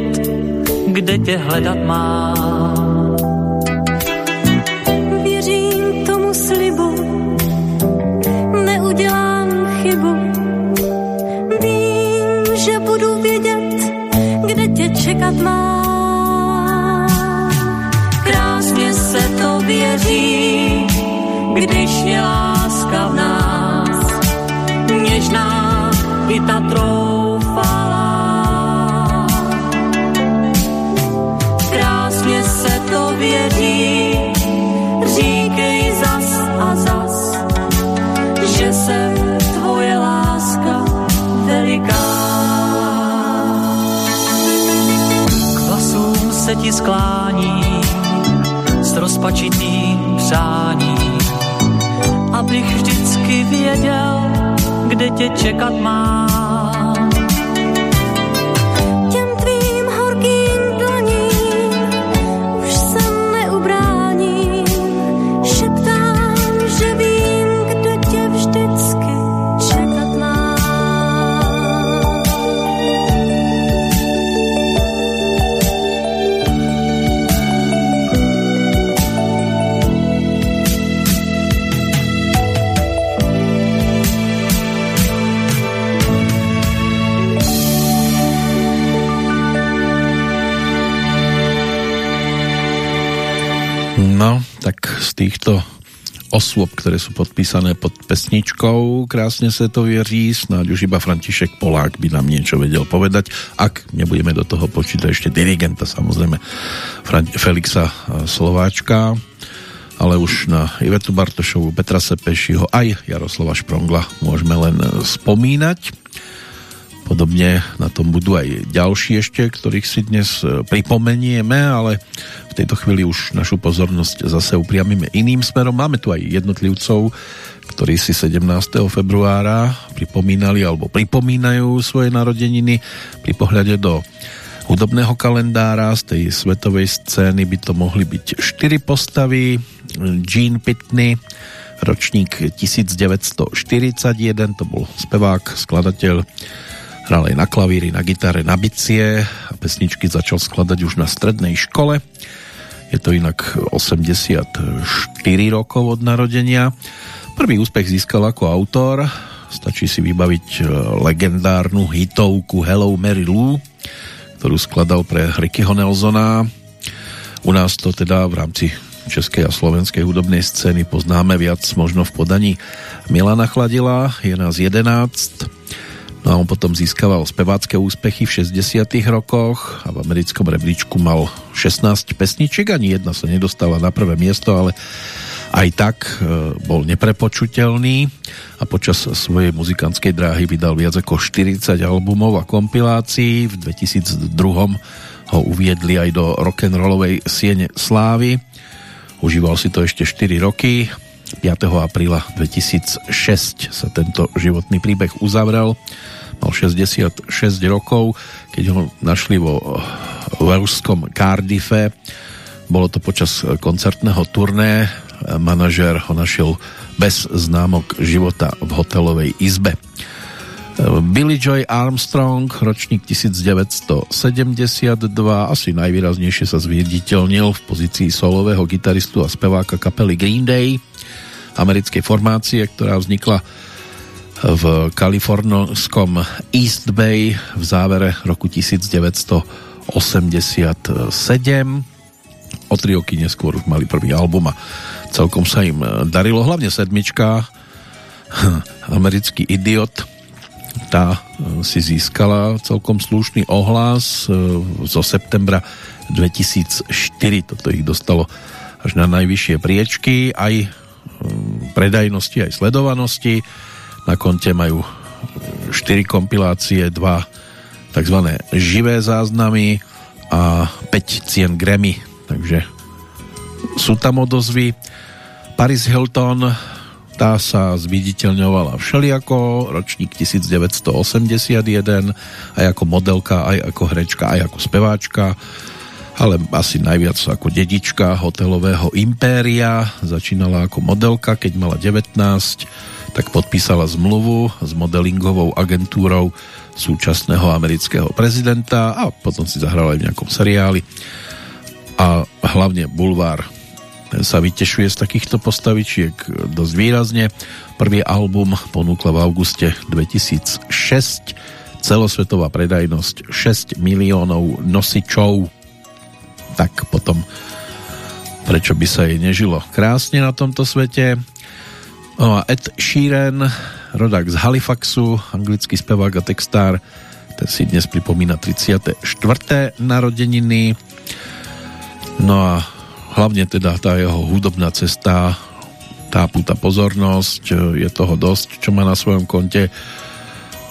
kde tě hledat mám. věřím tomu slibu, neudělám chybu. Vím, že budu vědět, kde tě čekat mám. Krásně se to věří, když je láska Něžná i ta troufalá. Krásně nevěří, říkej zas a zas, že jsem tvoje láska veliká. K vlasům se ti sklání s rozpačitým přáním, abych vždycky věděl, kde tě čekat mám. Týchto osôb, ktoré sú podpísané pod pesničkou Krásne sa to věří, snáď už iba František Polák by nám niečo vedel povedať, ak nebudeme do toho počítať ešte dirigenta, samozrejme Fran- Felixa eh, Slováčka, ale už na Ivetu Bartošovu, Petra Sepešiho aj Jaroslava Šprongla môžeme len eh, spomínať. Podobne na tom budú aj ďalší ešte, ktorých si dnes e, pripomenieme, ale tejto chvíli už našu pozornosť zase upriamime iným smerom. Máme tu aj jednotlivcov, ktorí si 17. februára pripomínali alebo pripomínajú svoje narodeniny. Pri pohľade do hudobného kalendára z tej svetovej scény by to mohli byť 4 postavy. Gene Pitney, ročník 1941, to bol spevák, skladateľ, hral aj na klavíri, na gitare, na bicie a pesničky začal skladať už na strednej škole. Je to inak 84 rokov od narodenia. Prvý úspech získal ako autor, stačí si vybaviť e, legendárnu hitovku Hello Mary Lou, ktorú skladal pre Rickyho Nelsona. U nás to teda v rámci českej a slovenskej hudobnej scény poznáme viac možno v podaní Milana Chladila, je nás 11 No a on potom získaval spevácké úspechy v 60 rokoch a v americkom rebríčku mal 16 pesničiek, ani jedna sa nedostala na prvé miesto, ale aj tak e, bol neprepočutelný a počas svojej muzikantskej dráhy vydal viac ako 40 albumov a kompilácií. V 2002 ho uviedli aj do rock'n'rollovej siene slávy. Užíval si to ešte 4 roky. 5. apríla 2006 sa tento životný príbeh uzavrel mal 66 rokov, keď ho našli vo Waleskom Cardiffe. Bolo to počas koncertného turné. Manažer ho našiel bez známok života v hotelovej izbe. Billy Joy Armstrong, ročník 1972, asi najvýraznejšie sa zviditeľnil v pozícii solového gitaristu a speváka kapely Green Day, americkej formácie, ktorá vznikla v kalifornskom East Bay v závere roku 1987. O tri roky neskôr už mali prvý album a celkom sa im darilo, hlavne sedmička Americký idiot tá si získala celkom slušný ohlas zo septembra 2004 toto ich dostalo až na najvyššie priečky aj predajnosti, aj sledovanosti na konte majú 4 kompilácie, 2 tzv. živé záznamy a 5 cien Grammy, takže sú tam odozvy. Paris Hilton, tá sa zviditeľňovala všelijako, ročník 1981, aj ako modelka, aj ako herečka, aj ako speváčka, ale asi najviac ako dedička hotelového impéria. Začínala ako modelka, keď mala 19 tak podpísala zmluvu s modelingovou agentúrou súčasného amerického prezidenta a potom si zahrala aj v nejakom seriáli. A hlavne Bulvár sa vytešuje z takýchto postavičiek dosť výrazne. Prvý album ponúkla v auguste 2006 celosvetová predajnosť 6 miliónov nosičov tak potom prečo by sa jej nežilo krásne na tomto svete No a Ed Sheeran, rodák z Halifaxu, anglický spevák a textár, ten si dnes pripomína 34. narodeniny. No a hlavne teda tá jeho hudobná cesta tá puta pozornosť, je toho dosť, čo má na svojom konte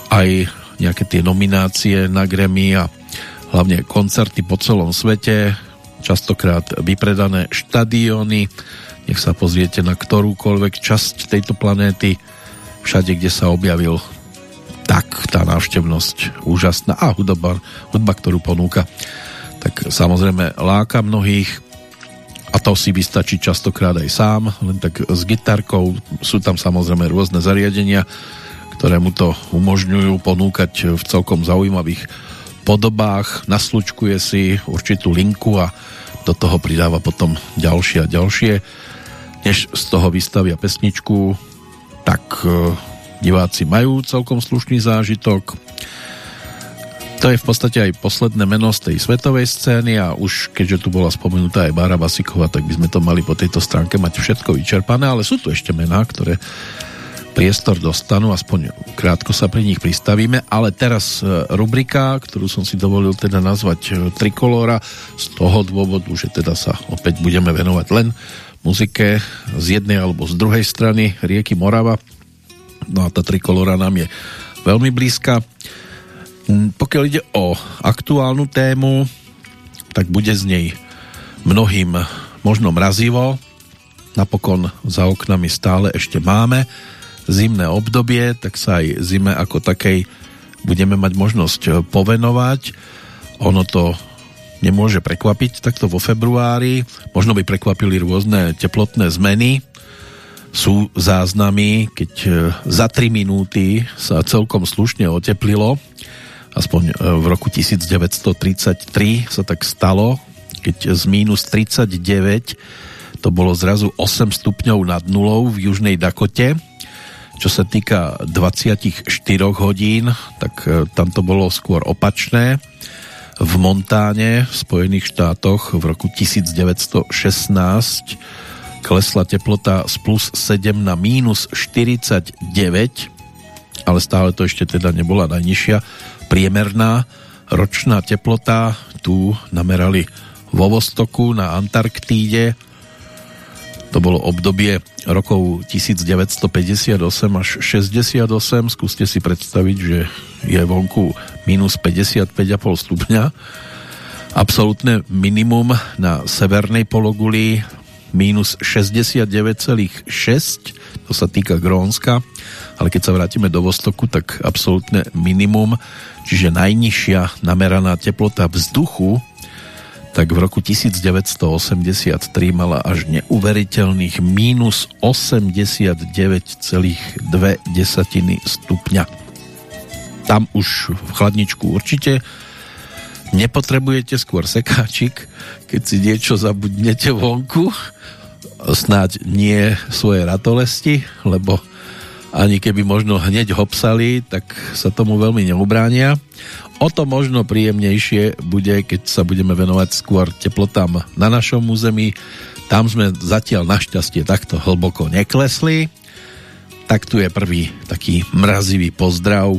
aj nejaké tie nominácie na Grammy a hlavne koncerty po celom svete, častokrát vypredané štadióny, nech sa pozriete na ktorúkoľvek časť tejto planéty, všade, kde sa objavil. Tak tá návštevnosť úžasná. A hudba, hudba, ktorú ponúka. Tak samozrejme láka mnohých. A to si vystačí častokrát aj sám, len tak s gitarkou. Sú tam samozrejme rôzne zariadenia, ktoré mu to umožňujú ponúkať v celkom zaujímavých podobách, naslučkuje si určitú linku a do toho pridáva potom ďalšie a ďalšie. Než z toho vystavia pesničku, tak e, diváci majú celkom slušný zážitok. To je v podstate aj posledné meno z tej svetovej scény a už keďže tu bola spomenutá aj Bára Basiková, tak by sme to mali po tejto stránke mať všetko vyčerpané, ale sú tu ešte mená, ktoré priestor dostanú, aspoň krátko sa pri nich pristavíme, ale teraz e, rubrika, ktorú som si dovolil teda nazvať e, Trikolóra, z toho dôvodu, že teda sa opäť budeme venovať len muzike z jednej alebo z druhej strany rieky Morava. No a tá Trikolóra nám je veľmi blízka. Mm, pokiaľ ide o aktuálnu tému, tak bude z nej mnohým možno mrazivo. Napokon za oknami stále ešte máme zimné obdobie, tak sa aj zime ako takej budeme mať možnosť povenovať. Ono to nemôže prekvapiť takto vo februári. Možno by prekvapili rôzne teplotné zmeny. Sú záznamy, keď za 3 minúty sa celkom slušne oteplilo aspoň e, v roku 1933 sa tak stalo, keď z mínus 39 to bolo zrazu 8 stupňov nad nulou v Južnej Dakote. Čo sa týka 24 hodín, tak e, tam to bolo skôr opačné. V Montáne v Spojených štátoch v roku 1916 klesla teplota z plus 7 na mínus 49, ale stále to ešte teda nebola najnižšia. Priemerná ročná teplota tu namerali vo Vostoku na Antarktíde. To bolo obdobie rokov 1958 až 68 skúste si predstaviť, že je vonku minus 55,5 stupňa absolútne minimum na severnej pologuli minus 69,6 to sa týka Grónska ale keď sa vrátime do Vostoku, tak absolútne minimum čiže najnižšia nameraná teplota vzduchu, tak v roku 1983 mala až neuveriteľných mínus 89,2 stupňa. Tam už v chladničku určite nepotrebujete skôr sekáčik, keď si niečo zabudnete vonku, snáď nie svoje ratolesti, lebo ani keby možno hneď hopsali, tak sa tomu veľmi neubránia. O to možno príjemnejšie bude, keď sa budeme venovať skôr teplotám na našom území. Tam sme zatiaľ našťastie takto hlboko neklesli. Tak tu je prvý taký mrazivý pozdrav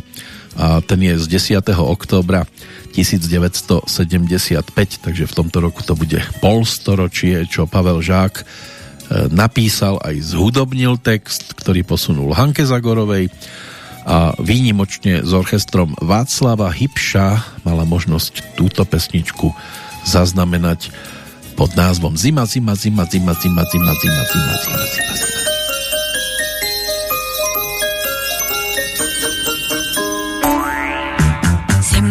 a ten je z 10. októbra 1975, takže v tomto roku to bude polstoročie, čo Pavel Žák napísal aj zhudobnil text, ktorý posunul Hanke Zagorovej a výnimočne s orchestrom Václava Hybša mala možnosť túto pesničku zaznamenať pod názvom Zima, zima, zima, zima, zima, zima, zima, zima, zima, zima, zima.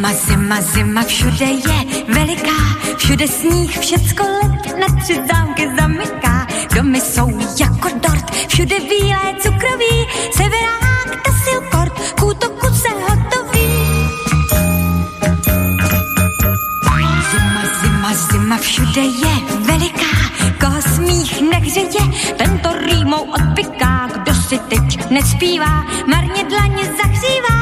Zima, zima, zima, všude je veliká, všude sníh, všecko let na tři zámky zamyká. Domy jsou jako dort, všude bílé cukroví, severák, tasil kort, k útoku se hotový. Zima, zima, zima, všude je veliká, koho smích nehřeje, tento rýmou odpiká, kdo si teď nespívá, marně dlaně zahřívá,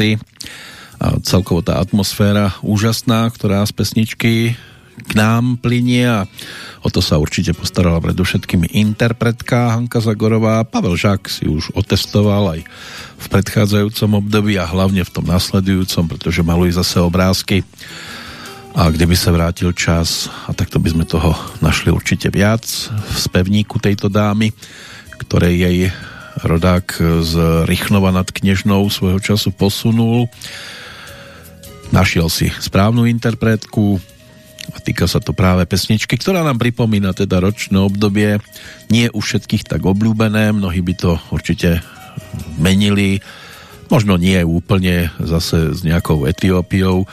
na konci a celkovo tá atmosféra úžasná, ktorá z pesničky k nám plinie a o to sa určite postarala predovšetkým interpretka Hanka Zagorová. Pavel Žák si už otestoval aj v predchádzajúcom období a hlavne v tom nasledujúcom, pretože maluje zase obrázky a kde by sa vrátil čas a takto by sme toho našli určite viac v spevníku tejto dámy, ktorej jej rodák z Rychnova nad Knežnou svojho času posunul. Našiel si správnu interpretku a týka sa to práve pesničky, ktorá nám pripomína teda ročné obdobie. Nie u všetkých tak obľúbené, mnohí by to určite menili. Možno nie úplne zase s nejakou Etiópiou,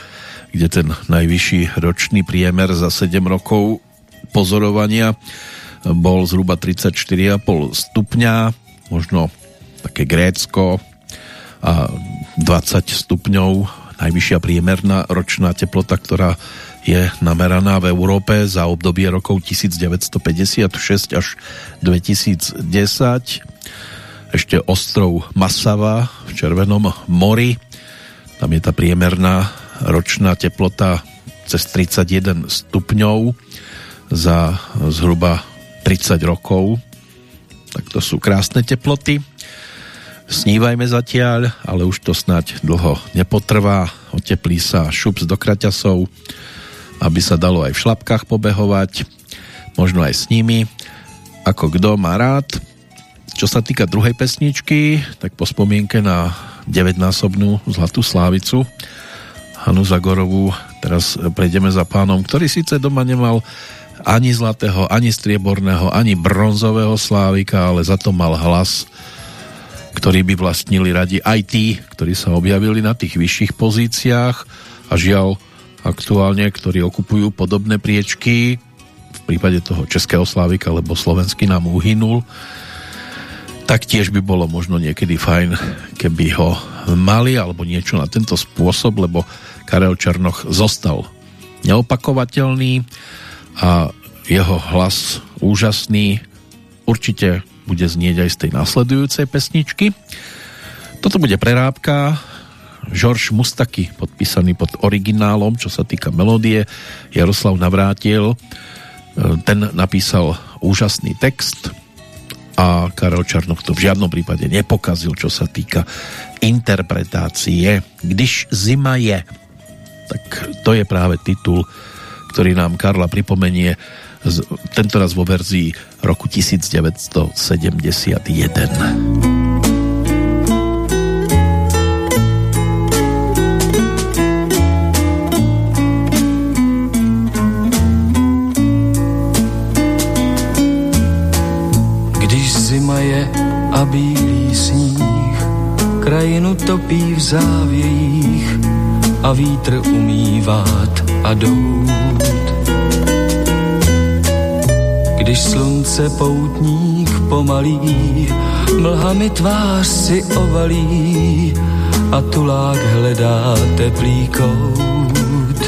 kde ten najvyšší ročný priemer za 7 rokov pozorovania bol zhruba 34,5 stupňa, možno také Grécko a 20 stupňov najvyššia priemerná ročná teplota, ktorá je nameraná v Európe za obdobie rokov 1956 až 2010. Ešte ostrov Masava v Červenom mori. Tam je tá priemerná ročná teplota cez 31 stupňov za zhruba 30 rokov. Tak to sú krásne teploty. Snívajme zatiaľ, ale už to snať dlho nepotrvá. Oteplí sa šups do kraťasov, aby sa dalo aj v šlapkách pobehovať, možno aj s nimi, ako kto má rád. Čo sa týka druhej pesničky, tak po spomienke na 9-násobnú Zlatú Slávicu Hanu Zagorovú teraz prejdeme za pánom, ktorý síce doma nemal ani zlatého, ani strieborného, ani bronzového slávika, ale za to mal hlas, ktorý by vlastnili radi aj tí, ktorí sa objavili na tých vyšších pozíciách. A žiaľ aktuálne, ktorí okupujú podobné priečky v prípade toho českého slávika, lebo slovenský nám uhynul tak tiež by bolo možno niekedy fajn, keby ho mali alebo niečo na tento spôsob, lebo Karel Černoch zostal neopakovateľný a jeho hlas úžasný určite bude znieť aj z tej následujúcej pesničky. Toto bude prerábka George Mustaky, podpísaný pod originálom, čo sa týka melódie. Jaroslav Navrátil, ten napísal úžasný text a Karel Čarnoch to v žiadnom prípade nepokazil, čo sa týka interpretácie. Když zima je, tak to je práve titul, ktorý nám Karla pripomenie tentoraz vo verzii roku 1971. zima je a bílý sníh krajinu topí v závějích a vítr umývát a dout. Když slunce poutník pomalí, mlhami tvář si ovalí a tulák hledá teplý kout.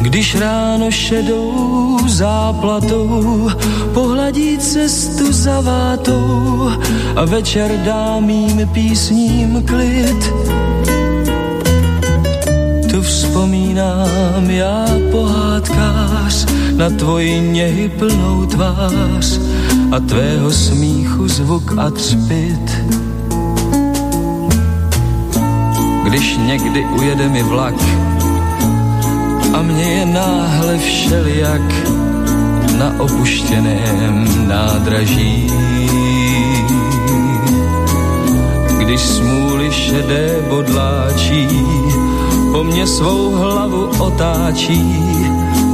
Když ráno šedou záplatou pohladí cestu za vátou a večer dá mým písním klid, tu vzpomínám já pohádkář na tvoji něhy plnou tvář a tvého smíchu zvuk a třpit. Když někdy ujede mi vlak a mě je náhle všelijak na opuštěném nádraží. Když smůly šedé bodláčí, po mně svou hlavu otáčí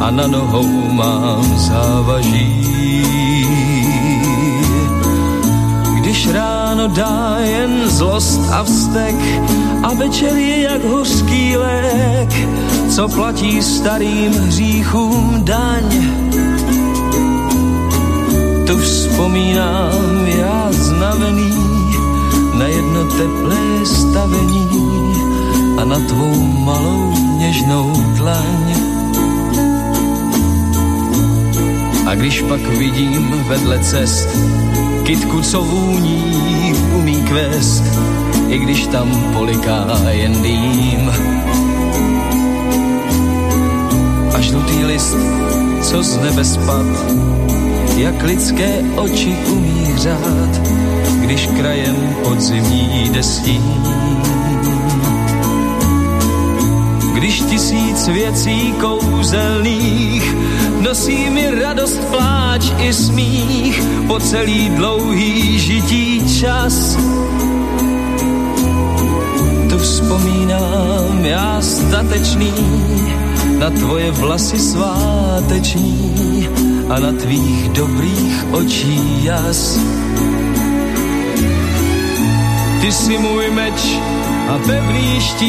a na nohou mám závaží. Když ráno dá jen zlost a vztek a večer je jak hořký lék, co platí starým hříchům daň. Tu vzpomínám já znavený na jedno teplé stavení a na tvou malou něžnou tlaň. A když pak vidím vedle cest kytku, co vůní, umí kvést, i když tam poliká jen dým. A žlutý list, co z nebe spad, jak lidské oči umí hřát, když krajem podzimní jde stín. Když tisíc věcí kouzelných nosí mi radost, pláč i smích po celý dlouhý žití čas. Tu vzpomínám já statečný na tvoje vlasy sváteční a na tvých dobrých očí jas. Ty si můj meč a pevný štít.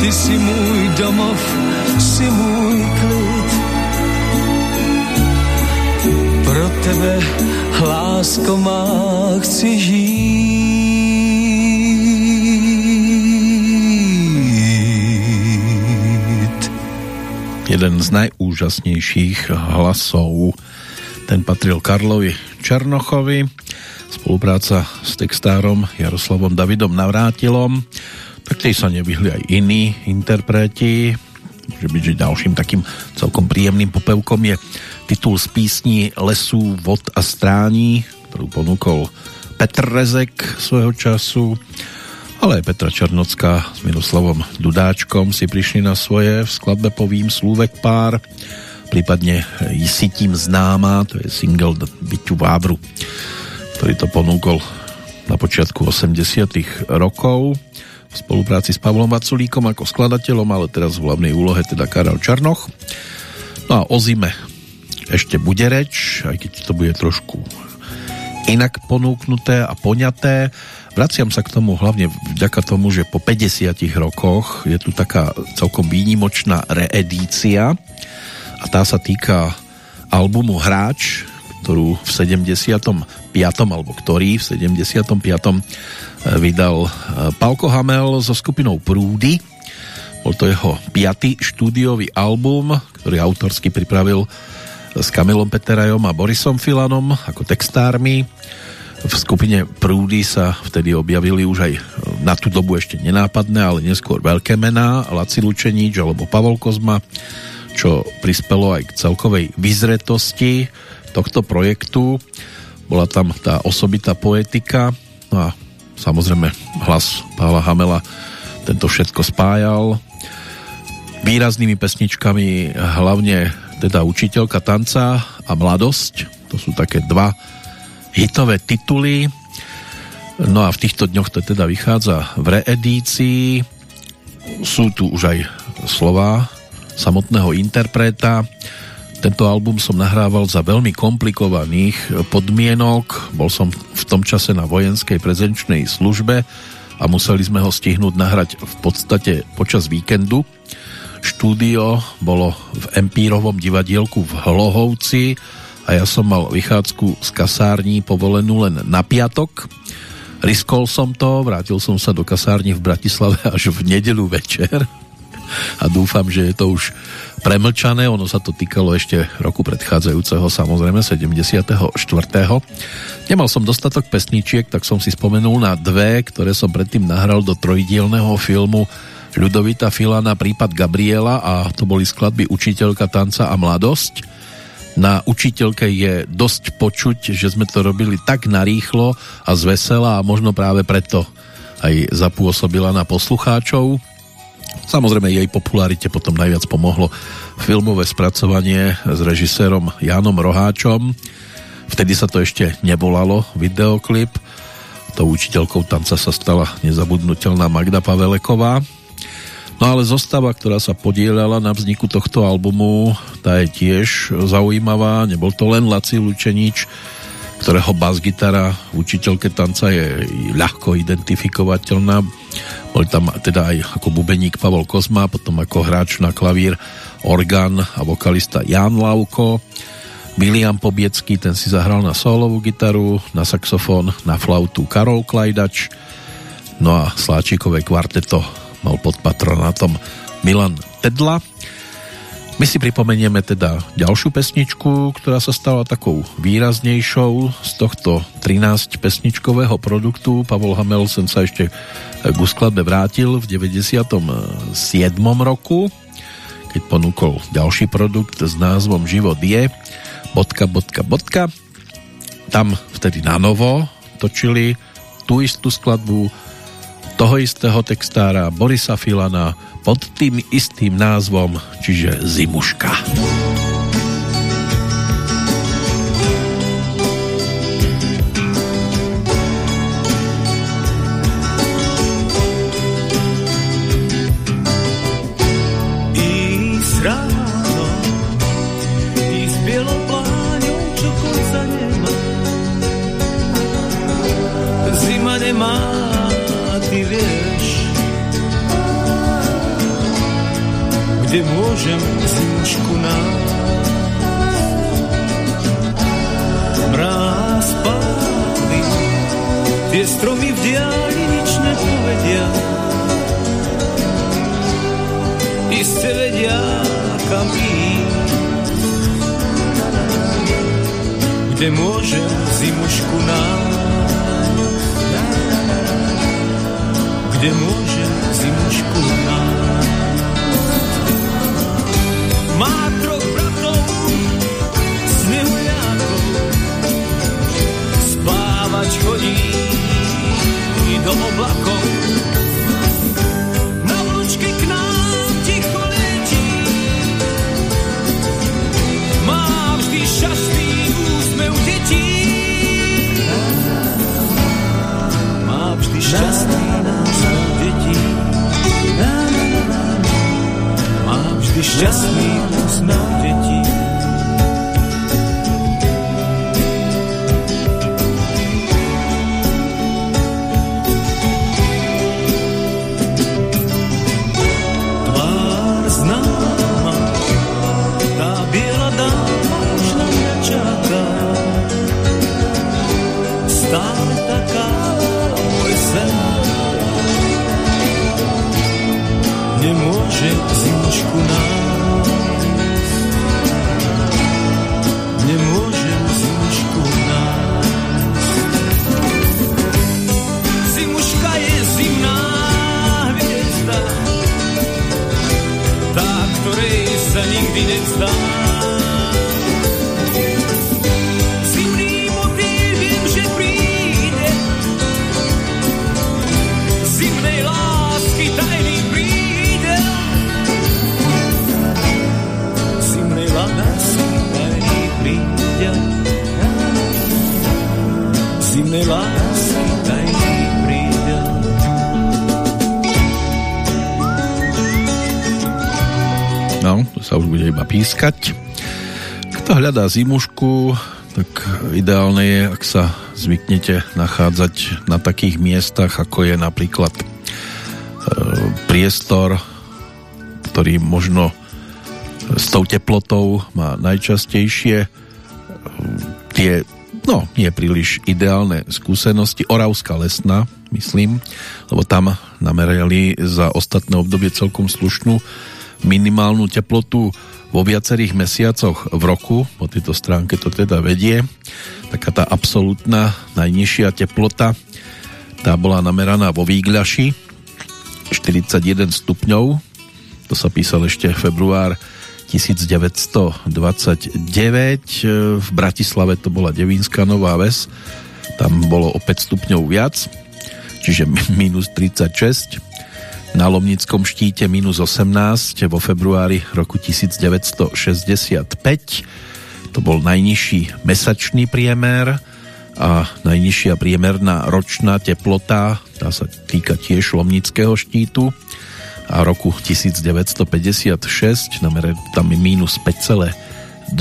Ty si můj domov, si můj klid. Pro tebe, lásko má, chci žít. Jeden z najúžasnejších hlasov ten patril Karlovi Černochovi spolupráca s textárom Jaroslavom Davidom Navrátilom. Tak tej sa nevyhli aj iní interpreti. Môže byť, že ďalším takým celkom príjemným popevkom je titul z písni Lesů, vod a strání ktorú ponúkol Petr Rezek svojho času. Ale aj Petra Černocká s Miroslavom Dudáčkom si prišli na svoje v skladbe Povím slúvek pár. Prípadne Si tím známa, to je single Byťu Vávru, ktorý to ponúkol na počiatku 80 rokov v spolupráci s Pavlom Vaculíkom ako skladateľom, ale teraz v hlavnej úlohe teda Karel Čarnoch. No a o zime ešte bude reč, aj keď to bude trošku inak ponúknuté a poňaté. Vraciam sa k tomu hlavne vďaka tomu, že po 50 rokoch je tu taká celkom výnimočná reedícia a tá sa týka albumu Hráč, ktorú v 75. alebo ktorý v 75. vydal Palko Hamel so skupinou Prúdy. Bol to jeho piatý štúdiový album, ktorý autorsky pripravil s Kamilom Peterajom a Borisom Filanom ako textármi. V skupine Prúdy sa vtedy objavili už aj na tú dobu ešte nenápadné, ale neskôr veľké mená, Laci Lučeníč alebo Pavol Kozma, čo prispelo aj k celkovej vyzretosti tohto projektu. Bola tam tá osobitá poetika no a samozrejme hlas Pála Hamela tento všetko spájal. Výraznými pesničkami hlavne teda Učiteľka tanca a Mladosť to sú také dva hitové tituly. No a v týchto dňoch to teda vychádza v reedícii. Sú tu už aj slova samotného interpreta Tento album som nahrával za veľmi komplikovaných podmienok. Bol som v tom čase na vojenskej prezenčnej službe a museli sme ho stihnúť nahrať v podstate počas víkendu. Štúdio bolo v Empírovom divadielku v Hlohovci a ja som mal vychádzku z kasární povolenú len na piatok. Riskol som to, vrátil som sa do kasárni v Bratislave až v nedelu večer a dúfam, že je to už premlčané, ono sa to týkalo ešte roku predchádzajúceho, samozrejme 74. Nemal som dostatok pesničiek, tak som si spomenul na dve, ktoré som predtým nahral do trojdielného filmu Ľudovita Filana Prípad Gabriela a to boli skladby Učiteľka tanca a mladosť. Na učiteľke je dosť počuť, že sme to robili tak narýchlo a zvesela a možno práve preto aj zapôsobila na poslucháčov. Samozrejme jej popularite potom najviac pomohlo filmové spracovanie s režisérom Jánom Roháčom. Vtedy sa to ešte nevolalo videoklip. Tou učiteľkou tanca sa stala nezabudnutelná Magda Paveleková. No ale zostava, ktorá sa podielala na vzniku tohto albumu, tá je tiež zaujímavá. Nebol to len Laci Lučenič, ktorého bas-gitara v učiteľke tanca je ľahko identifikovateľná bol tam teda aj ako bubeník Pavol Kozma, potom ako hráč na klavír, orgán a vokalista Jan Lauko. Miliam Pobiecký, ten si zahral na solovú gitaru, na saxofón, na flautu Karol Klajdač, no a Sláčikové kvarteto mal pod patronátom Milan Tedla. My si pripomenieme teda ďalšiu pesničku, ktorá sa stala takou výraznejšou z tohto 13 pesničkového produktu. Pavol Hamelsen sa ešte k skladbe vrátil v 97. roku, keď ponúkol ďalší produkt s názvom Život je bodka, bodka, bodka. Tam vtedy na novo točili tú istú skladbu toho istého textára Borisa Filana pod tým istým názvom, čiže Zimuška. Zimušku, tak ideálne je, ak sa zvyknete nachádzať na takých miestach, ako je napríklad e, priestor, ktorý možno s tou teplotou má najčastejšie e, tie, no, nie príliš ideálne skúsenosti. Oravská lesná, myslím, lebo tam namerali za ostatné obdobie celkom slušnú minimálnu teplotu vo viacerých mesiacoch v roku, po tejto stránke to teda vedie, taká tá absolútna najnižšia teplota, tá bola nameraná vo Výgľaši, 41 stupňov, to sa písal ešte február 1929, v Bratislave to bola Devínska Nová Ves, tam bolo o 5 stupňov viac, čiže minus 36, na Lomnickom štíte minus 18 vo februári roku 1965. To bol najnižší mesačný priemer a najnižšia priemerná ročná teplota, tá sa týka tiež Lomnického štítu a roku 1956 namere tam minus 5,2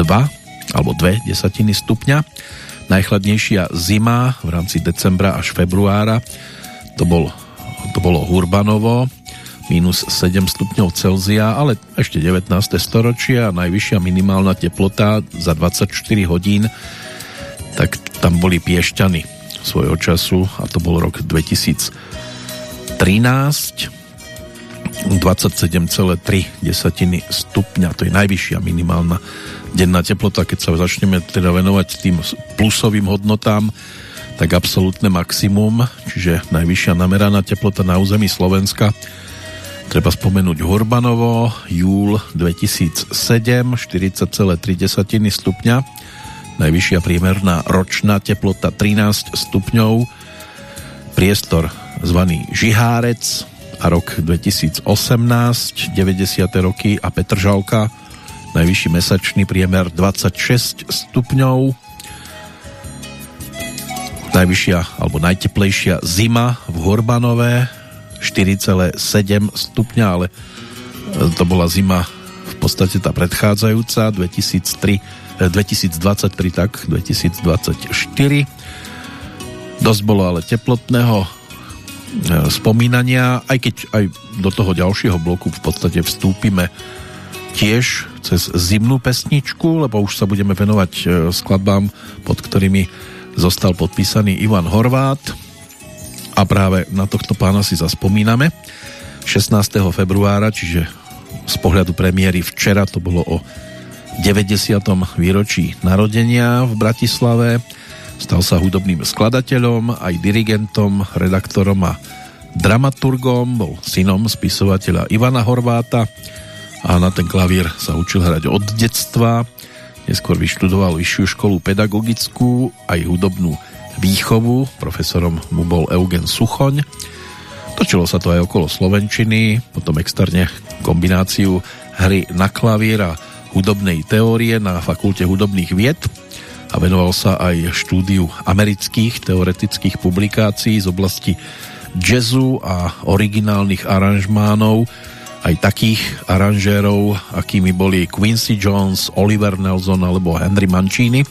alebo 2 desatiny stupňa. Najchladnejšia zima v rámci decembra až februára to, bol, to bolo Hurbanovo minus 7 stupňov Celzia, ale ešte 19. storočia a najvyššia minimálna teplota za 24 hodín, tak tam boli Piešťany svojho času a to bol rok 2013 27,3 desatiny stupňa, to je najvyššia minimálna denná teplota, keď sa začneme teda venovať tým plusovým hodnotám, tak absolútne maximum, čiže najvyššia nameraná teplota na území Slovenska Treba spomenúť Hurbanovo, júl 2007, 40,3 stupňa, najvyššia priemerná ročná teplota 13 stupňov, priestor zvaný Žihárec a rok 2018, 90. roky a Petržalka, najvyšší mesačný priemer 26 stupňov, najvyššia alebo najteplejšia zima v Hurbanové 4,7 stupňa, ale e, to bola zima v podstate tá predchádzajúca 2003, 2023 e, tak 2024 dosť bolo ale teplotného e, spomínania, aj keď aj do toho ďalšieho bloku v podstate vstúpime tiež cez zimnú pesničku, lebo už sa budeme venovať skladbám, pod ktorými zostal podpísaný Ivan Horvát a práve na tohto pána si zaspomíname. 16. februára, čiže z pohľadu premiéry včera, to bolo o 90. výročí narodenia v Bratislave. Stal sa hudobným skladateľom, aj dirigentom, redaktorom a dramaturgom, bol synom spisovateľa Ivana Horváta a na ten klavír sa učil hrať od detstva. Neskôr vyštudoval vyššiu školu pedagogickú aj hudobnú výchovu, profesorom mu bol Eugen Suchoň. Točilo sa to aj okolo Slovenčiny, potom externe kombináciu hry na klavír a hudobnej teórie na Fakulte hudobných vied a venoval sa aj štúdiu amerických teoretických publikácií z oblasti jazzu a originálnych aranžmánov, aj takých aranžérov, akými boli Quincy Jones, Oliver Nelson alebo Henry Mancini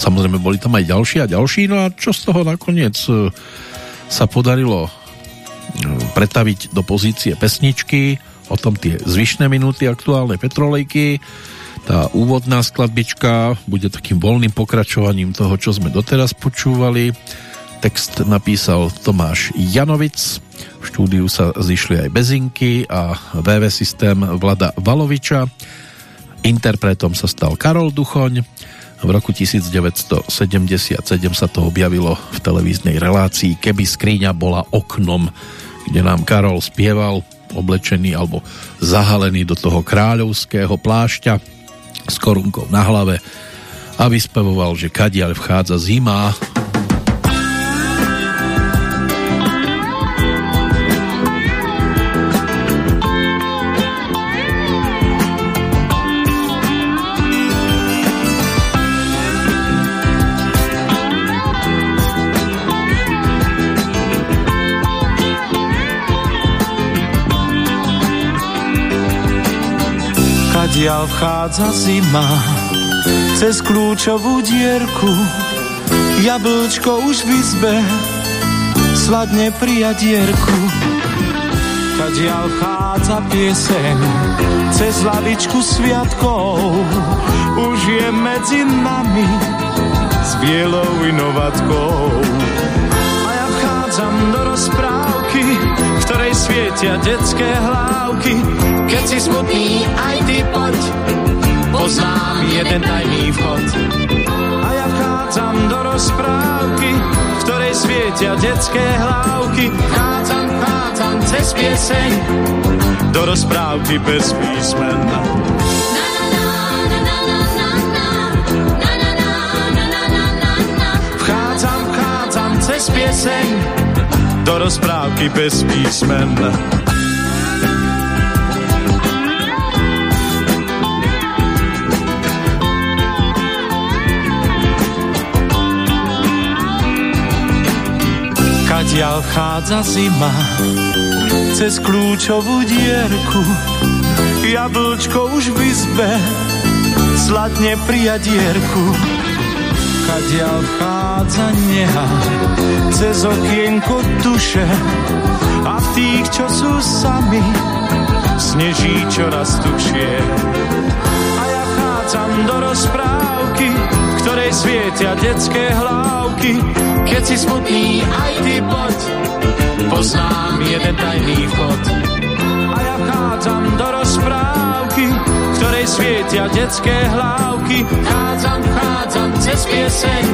Samozrejme, boli tam aj ďalší a ďalší, no a čo z toho nakoniec e, sa podarilo e, pretaviť do pozície pesničky, o tom tie zvyšné minúty aktuálnej petrolejky. Tá úvodná skladbička bude takým voľným pokračovaním toho, čo sme doteraz počúvali. Text napísal Tomáš Janovic, v štúdiu sa zišli aj Bezinky a VV systém Vlada Valoviča. Interpretom sa stal Karol Duchoň v roku 1977 sa to objavilo v televíznej relácii Keby skriňa bola oknom, kde nám Karol spieval oblečený alebo zahalený do toho kráľovského plášťa s korunkou na hlave a vyspevoval, že kadiaľ vchádza zima odtiaľ vchádza zima cez kľúčovú dierku. Jablčko už v izbe, sladne prijadierku. Kadiaľ chádza pieseň, cez lavičku sviatkov, už je medzi nami s bielou inovatkou. A ja vchádzam do ktorej svietia detské hlávky. Keď si smutný, aj ty poď, poznám jeden tajný vchod. A ja vchádzam do rozprávky, v ktorej svietia detské hlávky. Vchádzam, vchádzam cez pieseň, do rozprávky bez písmen. Vchádzam, vchádzam cez pieseň, do rozprávky bez písmen. Kadiaľ chádza zima cez kľúčovú dierku. Jablčko už v izbe sladne prijadierku. Kadiaľ vchádza neha cez okienko duše a v tých, čo sú sami, sneží čoraz tušie. A ja vchádzam do rozprávky, v ktorej svietia detské hlávky. Keď si smutný, aj ty poď, poznám jeden tajný vchod. A ja vchádzam do rozprávky, ktorej svietia detské hlávky. Vchádzam, vchádzam cez pieseň,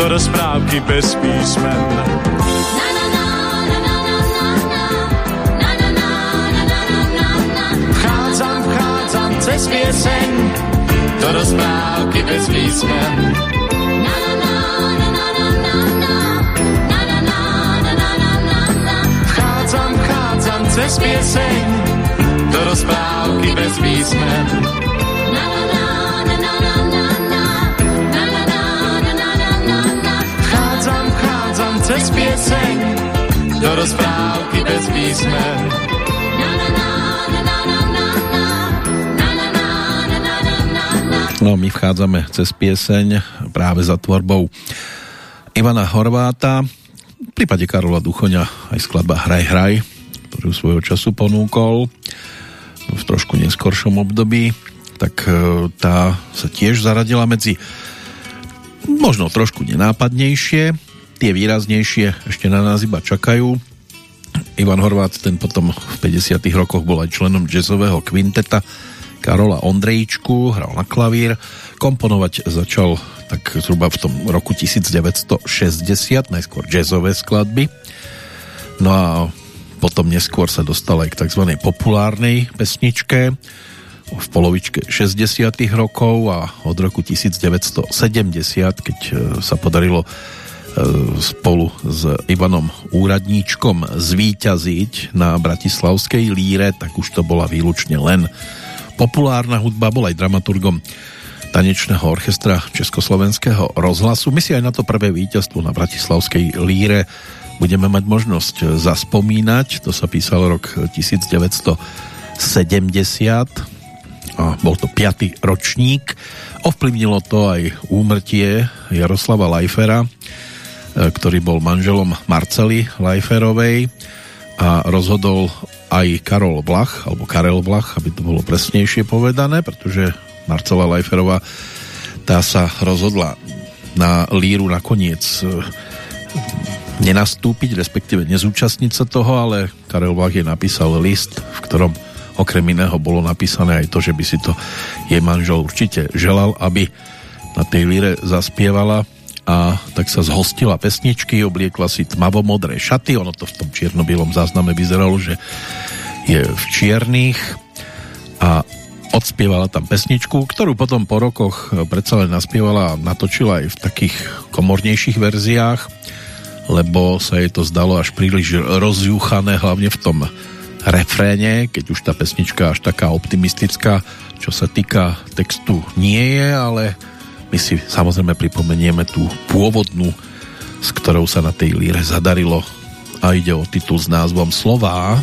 do rozprávky bez písmen. Vchádzam, vchádzam cez pieseň, do rozprávky bez písmen. Vchádzam, vchádzam cez pieseň, rozprávky bez písmen. Vchádzam, vchádzam cez pieseň, do rozprávky bez písmen. No my vchádzame cez pieseň práve za tvorbou Ivana Horváta. V prípade Karola Duchoňa aj skladba Hraj, hraj, ktorú svojho času ponúkol v trošku neskoršom období, tak e, tá sa tiež zaradila medzi možno trošku nenápadnejšie, tie výraznejšie ešte na nás iba čakajú. Ivan Horvát ten potom v 50 rokoch bol aj členom jazzového kvinteta Karola Ondrejčku, hral na klavír, komponovať začal tak zhruba v tom roku 1960, najskôr jazzové skladby. No a potom neskôr sa dostal aj k tzv. populárnej pesničke v polovičke 60 rokov a od roku 1970, keď e, sa podarilo e, spolu s Ivanom Úradníčkom zvíťaziť na Bratislavskej líre, tak už to bola výlučne len populárna hudba, bol aj dramaturgom tanečného orchestra Československého rozhlasu. My si aj na to prvé víťazstvo na Bratislavskej líre budeme mať možnosť zaspomínať. To sa písalo rok 1970 a bol to 5. ročník. Ovplyvnilo to aj úmrtie Jaroslava Lajfera, ktorý bol manželom Marcely Lajferovej a rozhodol aj Karol Vlach, alebo Karel Vlach, aby to bolo presnejšie povedané, pretože Marcela Lajferová tá sa rozhodla na líru nakoniec e, nenastúpiť, respektíve nezúčastniť sa toho, ale Karel Vlach je napísal list, v ktorom okrem iného bolo napísané aj to, že by si to jej manžel určite želal, aby na tej líre zaspievala a tak sa zhostila pesničky, obliekla si tmavo-modré šaty, ono to v tom čierno-bielom zázname vyzeralo, že je v čiernych a odspievala tam pesničku, ktorú potom po rokoch predsa len naspievala a natočila aj v takých komornejších verziách, lebo sa jej to zdalo až príliš rozjúchané, hlavne v tom refréne, keď už tá pesnička až taká optimistická, čo sa týka textu nie je, ale my si samozrejme pripomenieme tú pôvodnú, s ktorou sa na tej líre zadarilo a ide o titul s názvom Slová.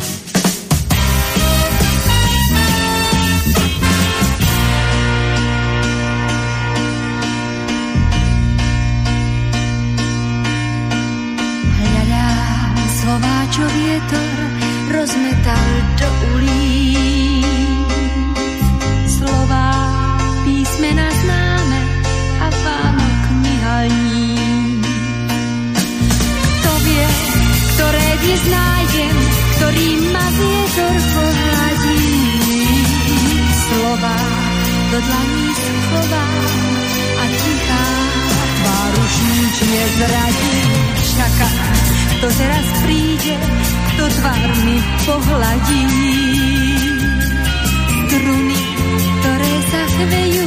Do dlaní schová a tichá tvár už nič nezradí. Čaká, kto teraz príde, kto tvár mi pohladí. Struny, ktoré sa chvejú,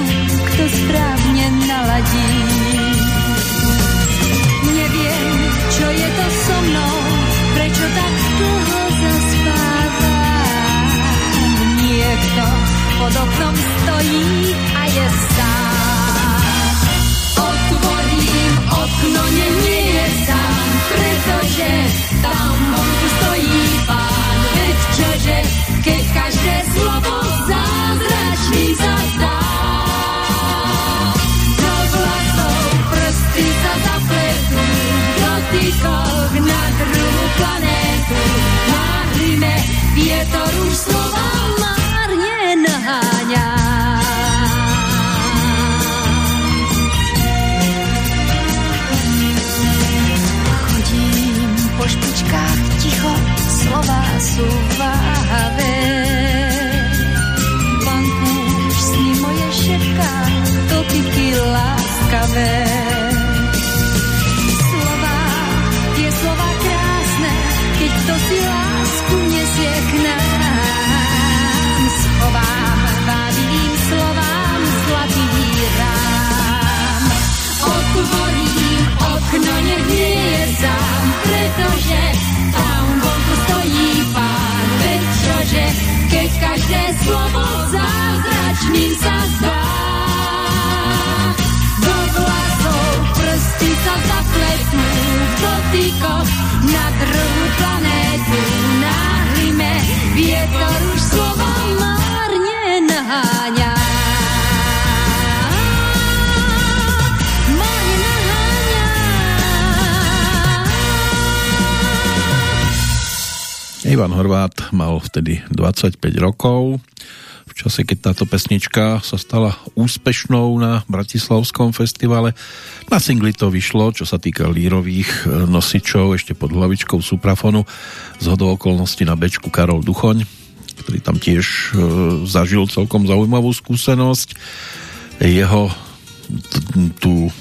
kto správne naladí. Neviem, čo je to so mnou, prečo tak dlho pod oknom stojí a je sám. Otvorím okno, nie, nie je sám, pretože tam vonku stojí pán. Veď čože, keď každé slovo zázračný sa zdá. Do vlasov prsty sa zapletú, dotykoch na druhú planétu. Náhlime vietor už slova špičkách ticho, slova sú váhavé. Vankúš sny moje šepká, dotyky láskavé. V dotykoch na druhú planétu. Náhlime vietor už slova. Márne naháňa. Ivan Horvát mal vtedy 25 rokov. V čase, keď táto pesnička sa stala úspešnou na Bratislavskom festivale. Na singli to vyšlo, čo sa týka lírových e, nosičov, ešte pod hlavičkou Suprafonu. Z hodou okolností na bečku Karol Duchoň, ktorý tam tiež e, zažil celkom zaujímavú skúsenosť. Jeho tú e,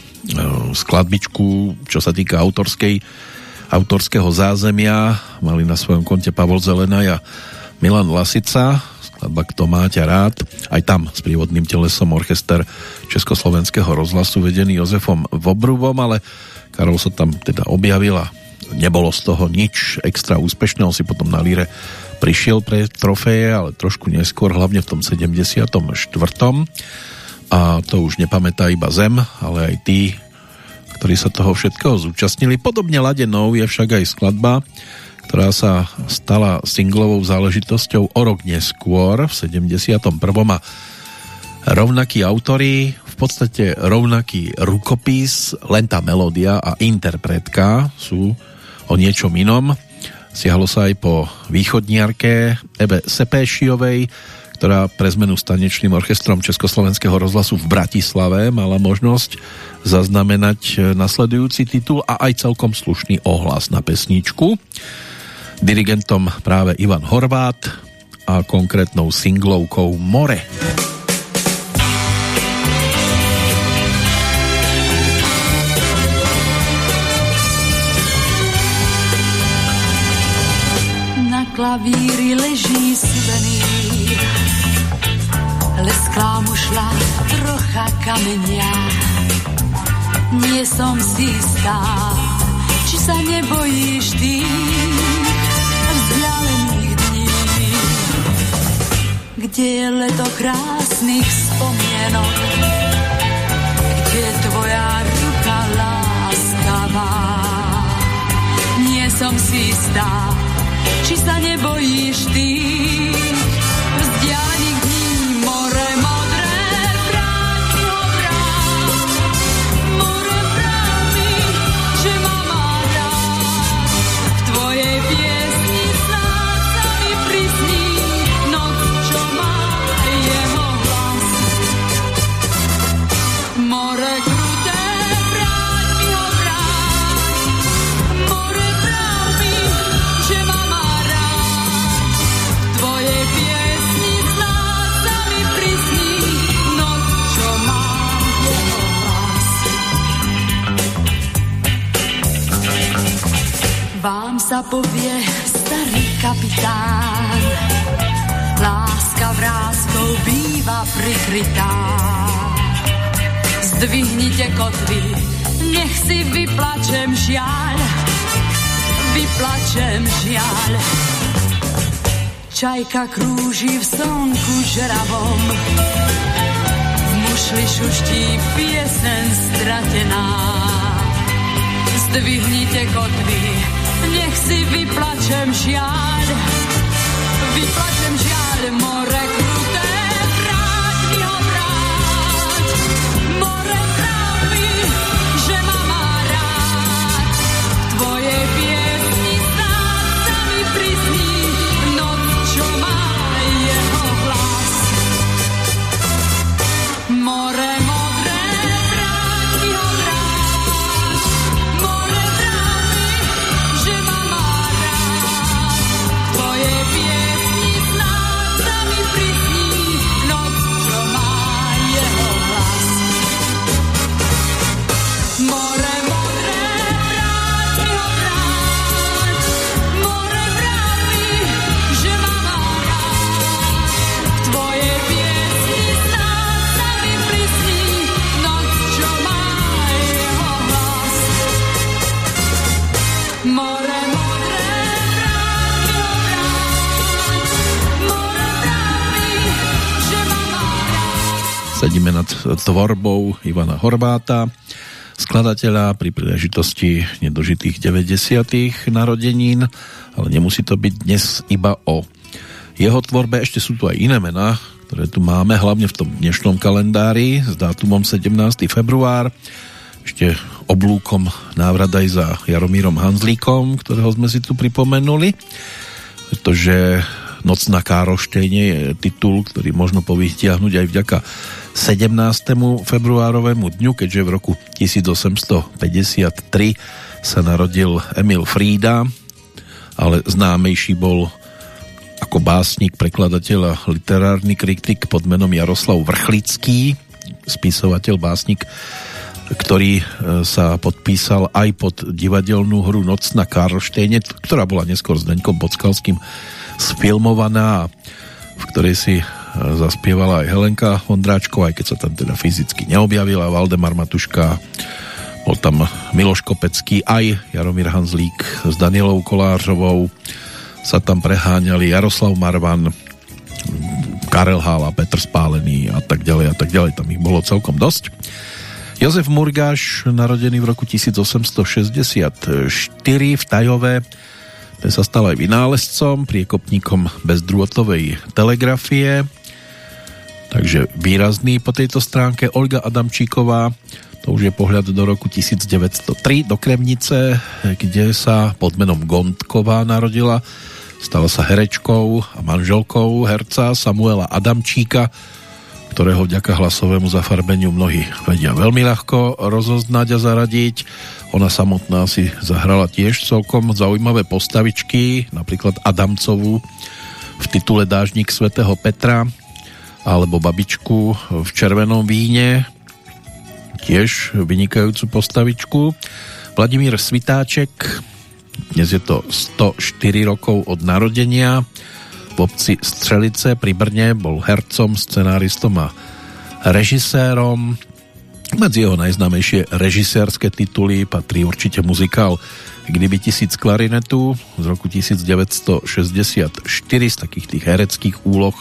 skladbičku, čo sa týka autorskej autorského zázemia mali na svojom konte Pavol Zelenaj a Milan Lasica skladba Kto má ťa rád aj tam s prívodným telesom orchester Československého rozhlasu vedený Jozefom Vobruvom ale Karol sa tam teda objavil a nebolo z toho nič extra úspešného si potom na líre prišiel pre trofeje ale trošku neskôr hlavne v tom 74. a to už nepamätá iba Zem ale aj tí ktorí sa toho všetkého zúčastnili. Podobne ladenou je však aj skladba, ktorá sa stala singlovou záležitosťou o rok neskôr, v 71. a rovnakí autory, v podstate rovnaký rukopis, len tá melódia a interpretka sú o niečom inom. Siahlo sa aj po východniarke Ebe Sepéšiovej, ktorá pre zmenu s tanečným orchestrom Československého rozhlasu v Bratislave mala možnosť zaznamenať nasledujúci titul a aj celkom slušný ohlas na pesničku. Dirigentom práve Ivan Horvát a konkrétnou singlovkou More. Na klavíri leží suvenír, lesklá mu šla trocha kamenia. Nie som si istá, či sa nebojíš ty kde je leto krásnych spomienok, kde tvoja ruka láskavá. Nie som si istá, či sa nebojíš ty povie starý kapitán. Láska vrázkou býva prikrytá. Zdvihnite kotvy, nech si vyplačem žiaľ, vyplačem žiaľ. Čajka krúži v slnku žravom, v mušli šuští piesen stratená. Zdvihnite kotvy, nech si vyplačem žiaľ, vyplačem žiaľ, more kruté, vráť tvorbou Ivana Horváta, skladateľa pri príležitosti nedožitých 90. narodenín, ale nemusí to byť dnes iba o jeho tvorbe, ešte sú tu aj iné mená, ktoré tu máme, hlavne v tom dnešnom kalendári s dátumom 17. február, ešte oblúkom návrat aj za Jaromírom Hanzlíkom, ktorého sme si tu pripomenuli, pretože Nocná Károštejne je titul, ktorý možno povytiahnuť aj vďaka 17. februárovému dňu, keďže v roku 1853 sa narodil Emil Frída, ale známejší bol ako básnik, prekladateľ a literárny kritik pod menom Jaroslav Vrchlický, spisovateľ, básnik, ktorý e, sa podpísal aj pod divadelnú hru Noc na Karlštejne, ktorá bola neskôr s Deňkom Podskalským sfilmovaná, v ktorej si zaspievala aj Helenka Vondráčková, aj keď sa tam teda fyzicky neobjavila, Valdemar Matuška, bol tam Miloš Kopecký, aj Jaromír Hanzlík s Danielou Kolářovou, sa tam preháňali. Jaroslav Marvan, Karel Hála, Petr Spálený a tak ďalej a tak ďalej, tam ich bolo celkom dosť. Jozef Murgáš, narodený v roku 1864 v Tajove, ten sa stal aj vynálezcom, priekopníkom bezdrôtovej telegrafie, takže výrazný po tejto stránke. Olga Adamčíková, to už je pohľad do roku 1903 do Kremnice, kde sa pod menom Gondková narodila. Stala sa herečkou a manželkou herca Samuela Adamčíka, ktorého vďaka hlasovému zafarbeniu mnohí vedia veľmi ľahko rozoznať a zaradiť. Ona samotná si zahrala tiež celkom zaujímavé postavičky, napríklad Adamcovú v titule Dážnik svätého Petra alebo babičku v červenom víne, tiež vynikajúcu postavičku. Vladimír Svitáček, dnes je to 104 rokov od narodenia, v obci Střelice pri Brne bol hercom, scenáristom a režisérom. Medzi jeho najznámejšie režisérske tituly patrí určite muzikál Kdyby tisíc klarinetu z roku 1964 z takých tých hereckých úloh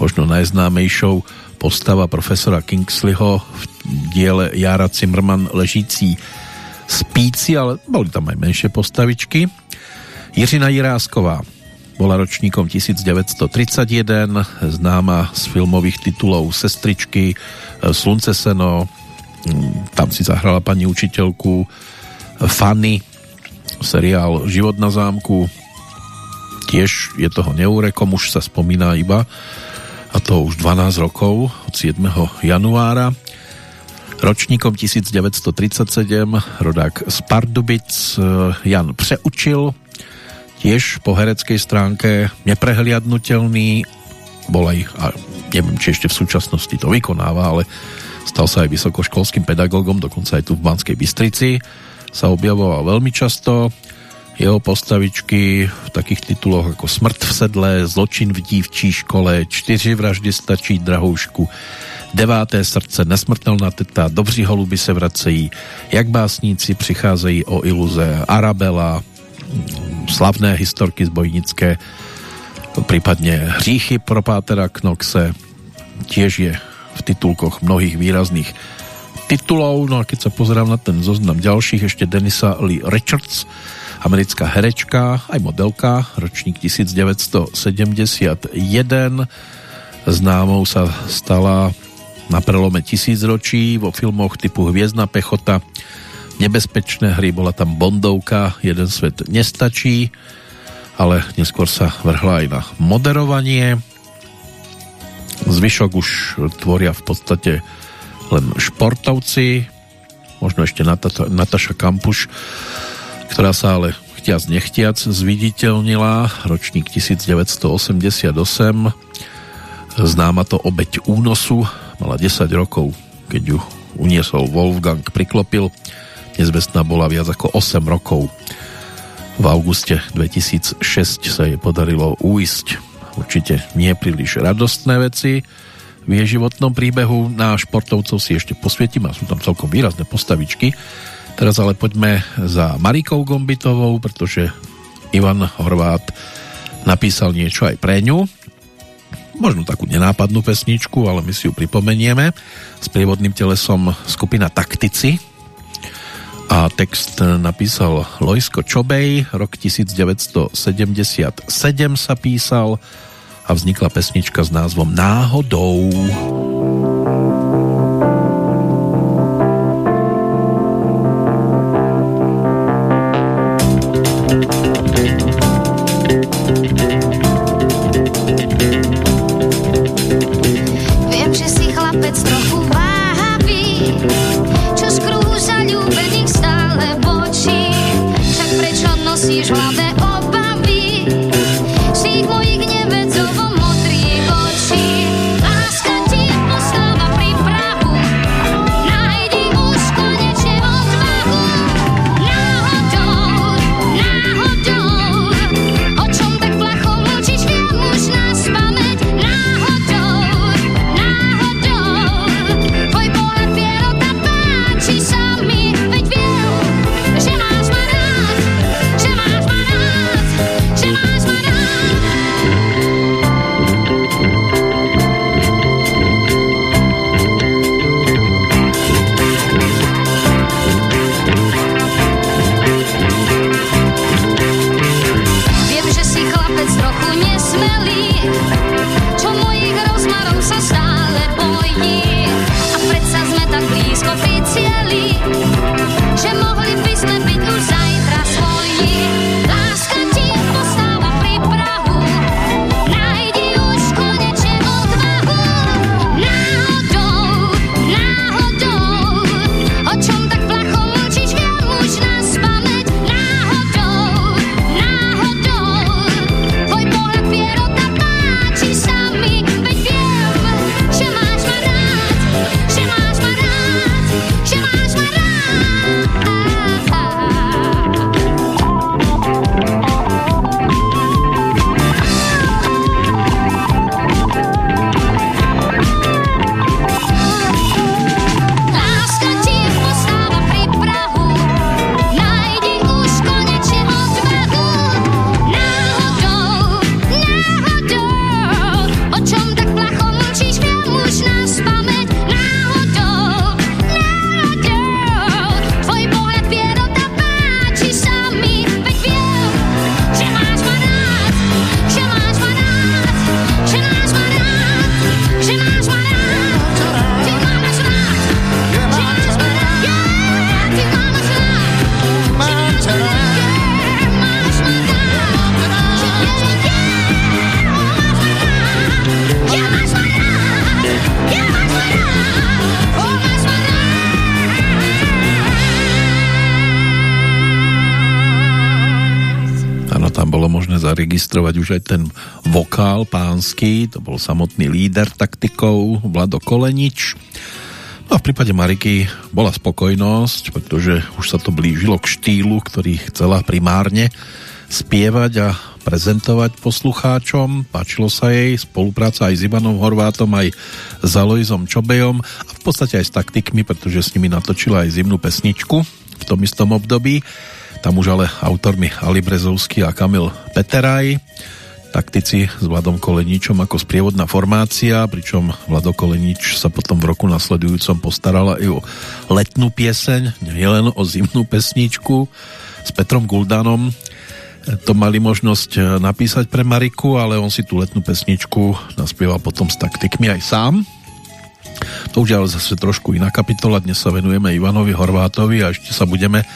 možno najznámejšou postava profesora Kingsleyho v diele Jara Zimmerman ležící spíci, ale boli tam aj menšie postavičky. Jiřina Jirásková bola ročníkom 1931, známa z filmových titulov Sestričky, Slunce seno, tam si zahrala pani učiteľku Fanny, seriál Život na zámku, tiež je toho neúrekom, už sa spomína iba, a to už 12 rokov, od 7. januára. Ročníkom 1937, rodák z Pardubic, Jan Přeučil, tiež po hereckej stránke neprehliadnutelný, bol aj, a neviem, či ešte v súčasnosti to vykonáva, ale stal sa aj vysokoškolským pedagógom, dokonca aj tu v Banskej Bystrici sa objavoval veľmi často. Jeho postavičky v takých tituloch ako Smrt v sedle, Zločin v dívčí škole, Čtyři vraždy stačí drahoušku, Deváté srdce, Nesmrtelná teta, Dobří holuby se vracejí, Jak básníci přicházejí o iluze, Arabela, slavné historky zbojnické, prípadne Hříchy pro Pátera Knoxe, tiež je v titulkoch mnohých výrazných titulov. No a keď sa pozerám na ten zoznam ďalších, ešte Denisa Lee Richards, americká herečka, aj modelka, ročník 1971. Známou sa stala na prelome tisícročí vo filmoch typu Hviezdna pechota, Nebezpečné hry, bola tam Bondovka, Jeden svet nestačí, ale neskôr sa vrhla aj na moderovanie. Zvyšok už tvoria v podstate len športovci, možno ešte Nataša Kampuš, ktorá sa ale chtiac nechtiac zviditeľnila, ročník 1988, známa to obeď únosu, mala 10 rokov, keď ju uniesol Wolfgang, priklopil, nezvestná bola viac ako 8 rokov. V auguste 2006 sa jej podarilo uísť určite nie príliš radostné veci v jej životnom príbehu. Na športovcov si ešte posvietím a sú tam celkom výrazné postavičky. Teraz ale poďme za Marikou Gombitovou, pretože Ivan Horvát napísal niečo aj pre ňu. Možno takú nenápadnú pesničku, ale my si ju pripomenieme. S prievodným telesom skupina Taktici. A text napísal Lojsko Čobej, rok 1977 sa písal a vznikla pesnička s názvom Náhodou. Náhodou. Zaregistrovať už aj ten vokál pánsky, to bol samotný líder taktikov Vlado Kolenič. No a v prípade Mariky bola spokojnosť, pretože už sa to blížilo k štýlu, ktorý chcela primárne spievať a prezentovať poslucháčom. Páčilo sa jej spolupráca aj s Ivanom Horvátom, aj s Aloizom Čobejom a v podstate aj s taktikmi, pretože s nimi natočila aj zimnú pesničku v tom istom období. Tam už ale autormi Ali Brezovský a Kamil Peteraj taktici s Vladom Koleničom ako sprievodná formácia, pričom Vlado Kolenič sa potom v roku nasledujúcom postarala i o letnú pieseň, nielen o zimnú pesničku s Petrom Guldanom. To mali možnosť napísať pre Mariku, ale on si tú letnú pesničku naspieval potom s taktikmi aj sám. To už je ale zase trošku iná kapitola. Dnes sa venujeme Ivanovi Horvátovi a ešte sa budeme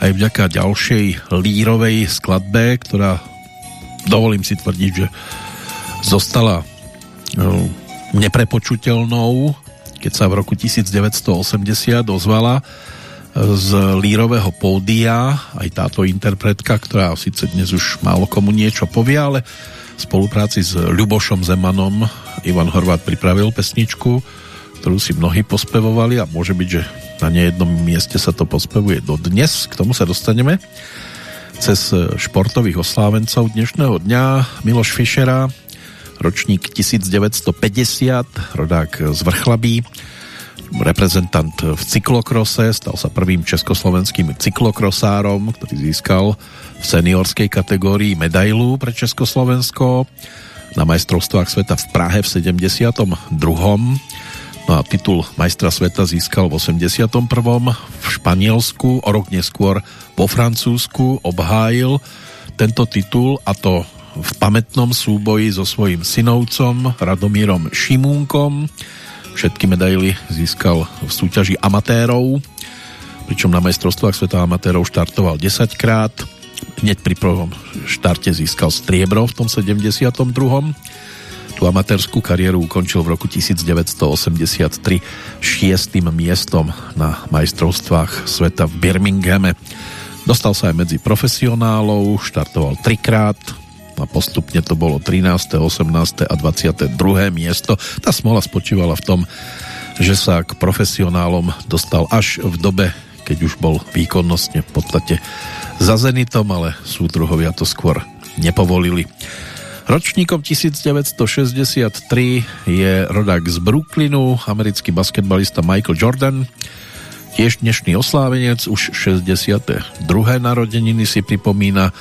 aj vďaka ďalšej lírovej skladbe, ktorá dovolím si tvrdiť, že zostala no, neprepočutelnou, keď sa v roku 1980 ozvala z lírového pódia aj táto interpretka, ktorá síce dnes už málo komu niečo povie, ale v spolupráci s Ľubošom Zemanom Ivan Horvát pripravil pesničku, ktorú si mnohí pospevovali a môže byť, že na nejednom mieste sa to pospevuje dodnes, k tomu sa dostaneme cez športových oslávencov dnešného dňa Miloš Fischera, ročník 1950, rodák z Vrchlabí, reprezentant v cyklokrose, stal sa prvým československým cyklokrosárom, ktorý získal v seniorskej kategórii medailu pre Československo na majstrovstvách sveta v Prahe v 72. No a titul majstra sveta získal v 81. v Španielsku, o rok neskôr vo Francúzsku obhájil tento titul a to v pamätnom súboji so svojím synovcom Radomírom Šimúnkom. Všetky medaily získal v súťaži amatérov, pričom na majstrovstvách sveta amatérov štartoval 10 krát. Hneď pri prvom štarte získal striebro v tom 72 tú amatérskú kariéru ukončil v roku 1983 šiestým miestom na majstrovstvách sveta v Birminghame. Dostal sa aj medzi profesionálov, štartoval trikrát a postupne to bolo 13., 18. a 22. miesto. Tá smola spočívala v tom, že sa k profesionálom dostal až v dobe, keď už bol výkonnostne v podstate za Zenitom, ale súdruhovia to skôr nepovolili. Ročníkom 1963 je rodák z Brooklynu, americký basketbalista Michael Jordan, tiež dnešný oslávenec, už 62. narodeniny si pripomína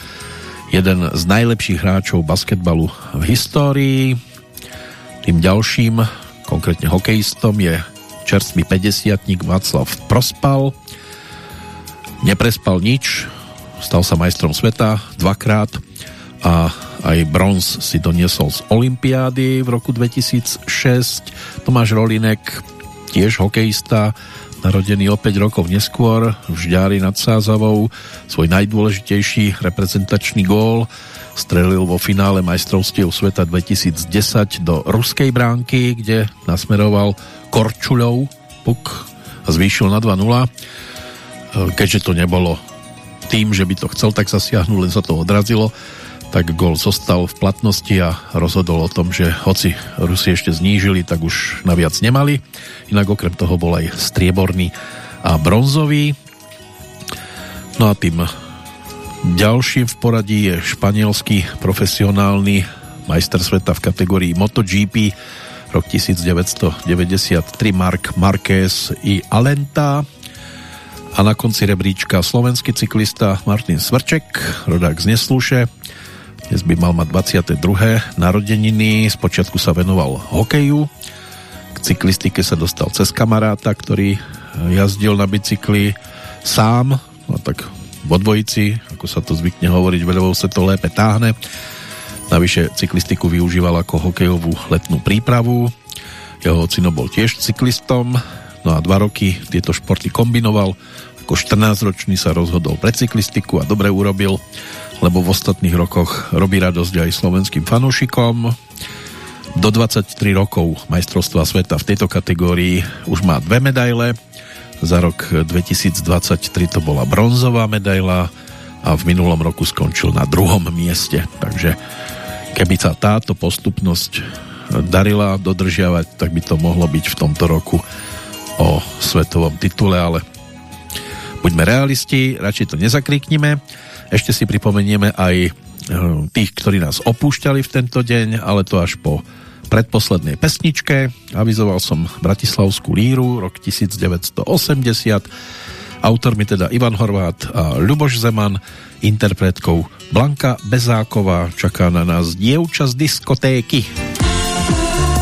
jeden z najlepších hráčov basketbalu v histórii. Tým ďalším, konkrétne hokejistom, je čerstvý 50 Václav Prospal. Neprespal nič, stal sa majstrom sveta dvakrát a aj bronz si doniesol z Olympiády v roku 2006. Tomáš Rolinek, tiež hokejista, narodený o 5 rokov neskôr v Žďári nad Sázavou, svoj najdôležitejší reprezentačný gól strelil vo finále majstrovstiev sveta 2010 do ruskej bránky, kde nasmeroval Korčuľov puk a zvýšil na 2-0. Keďže to nebolo tým, že by to chcel tak zasiahnuť, len sa to odrazilo, tak gol zostal v platnosti a rozhodol o tom, že hoci Rusi ešte znížili, tak už naviac nemali. Inak okrem toho bol aj strieborný a bronzový. No a tým ďalším v poradí je španielský profesionálny majster sveta v kategórii MotoGP rok 1993 Mark Marquez i Alenta a na konci rebríčka slovenský cyklista Martin Svrček, rodák z Neslúše, dnes by mal mať 22. narodeniny, spočiatku sa venoval hokeju, k cyklistike sa dostal cez kamaráta, ktorý jazdil na bicykli sám, no tak vo dvojici, ako sa to zvykne hovoriť, veľou sa to lépe táhne. Navyše cyklistiku využíval ako hokejovú letnú prípravu. Jeho ocino bol tiež cyklistom, no a dva roky tieto športy kombinoval. Ako 14-ročný sa rozhodol pre cyklistiku a dobre urobil lebo v ostatných rokoch robí radosť aj slovenským fanúšikom. Do 23 rokov majstrovstva sveta v tejto kategórii už má dve medaile. Za rok 2023 to bola bronzová medaila a v minulom roku skončil na druhom mieste. Takže keby sa táto postupnosť darila dodržiavať, tak by to mohlo byť v tomto roku o svetovom titule, ale buďme realisti, radšej to nezakriknime. Ešte si pripomenieme aj e, tých, ktorí nás opúšťali v tento deň, ale to až po predposlednej pesničke. Avizoval som Bratislavskú líru, rok 1980. Autormi teda Ivan Horvát a Ľuboš Zeman, interpretkou Blanka Bezáková. Čaká na nás dievča z diskotéky. Som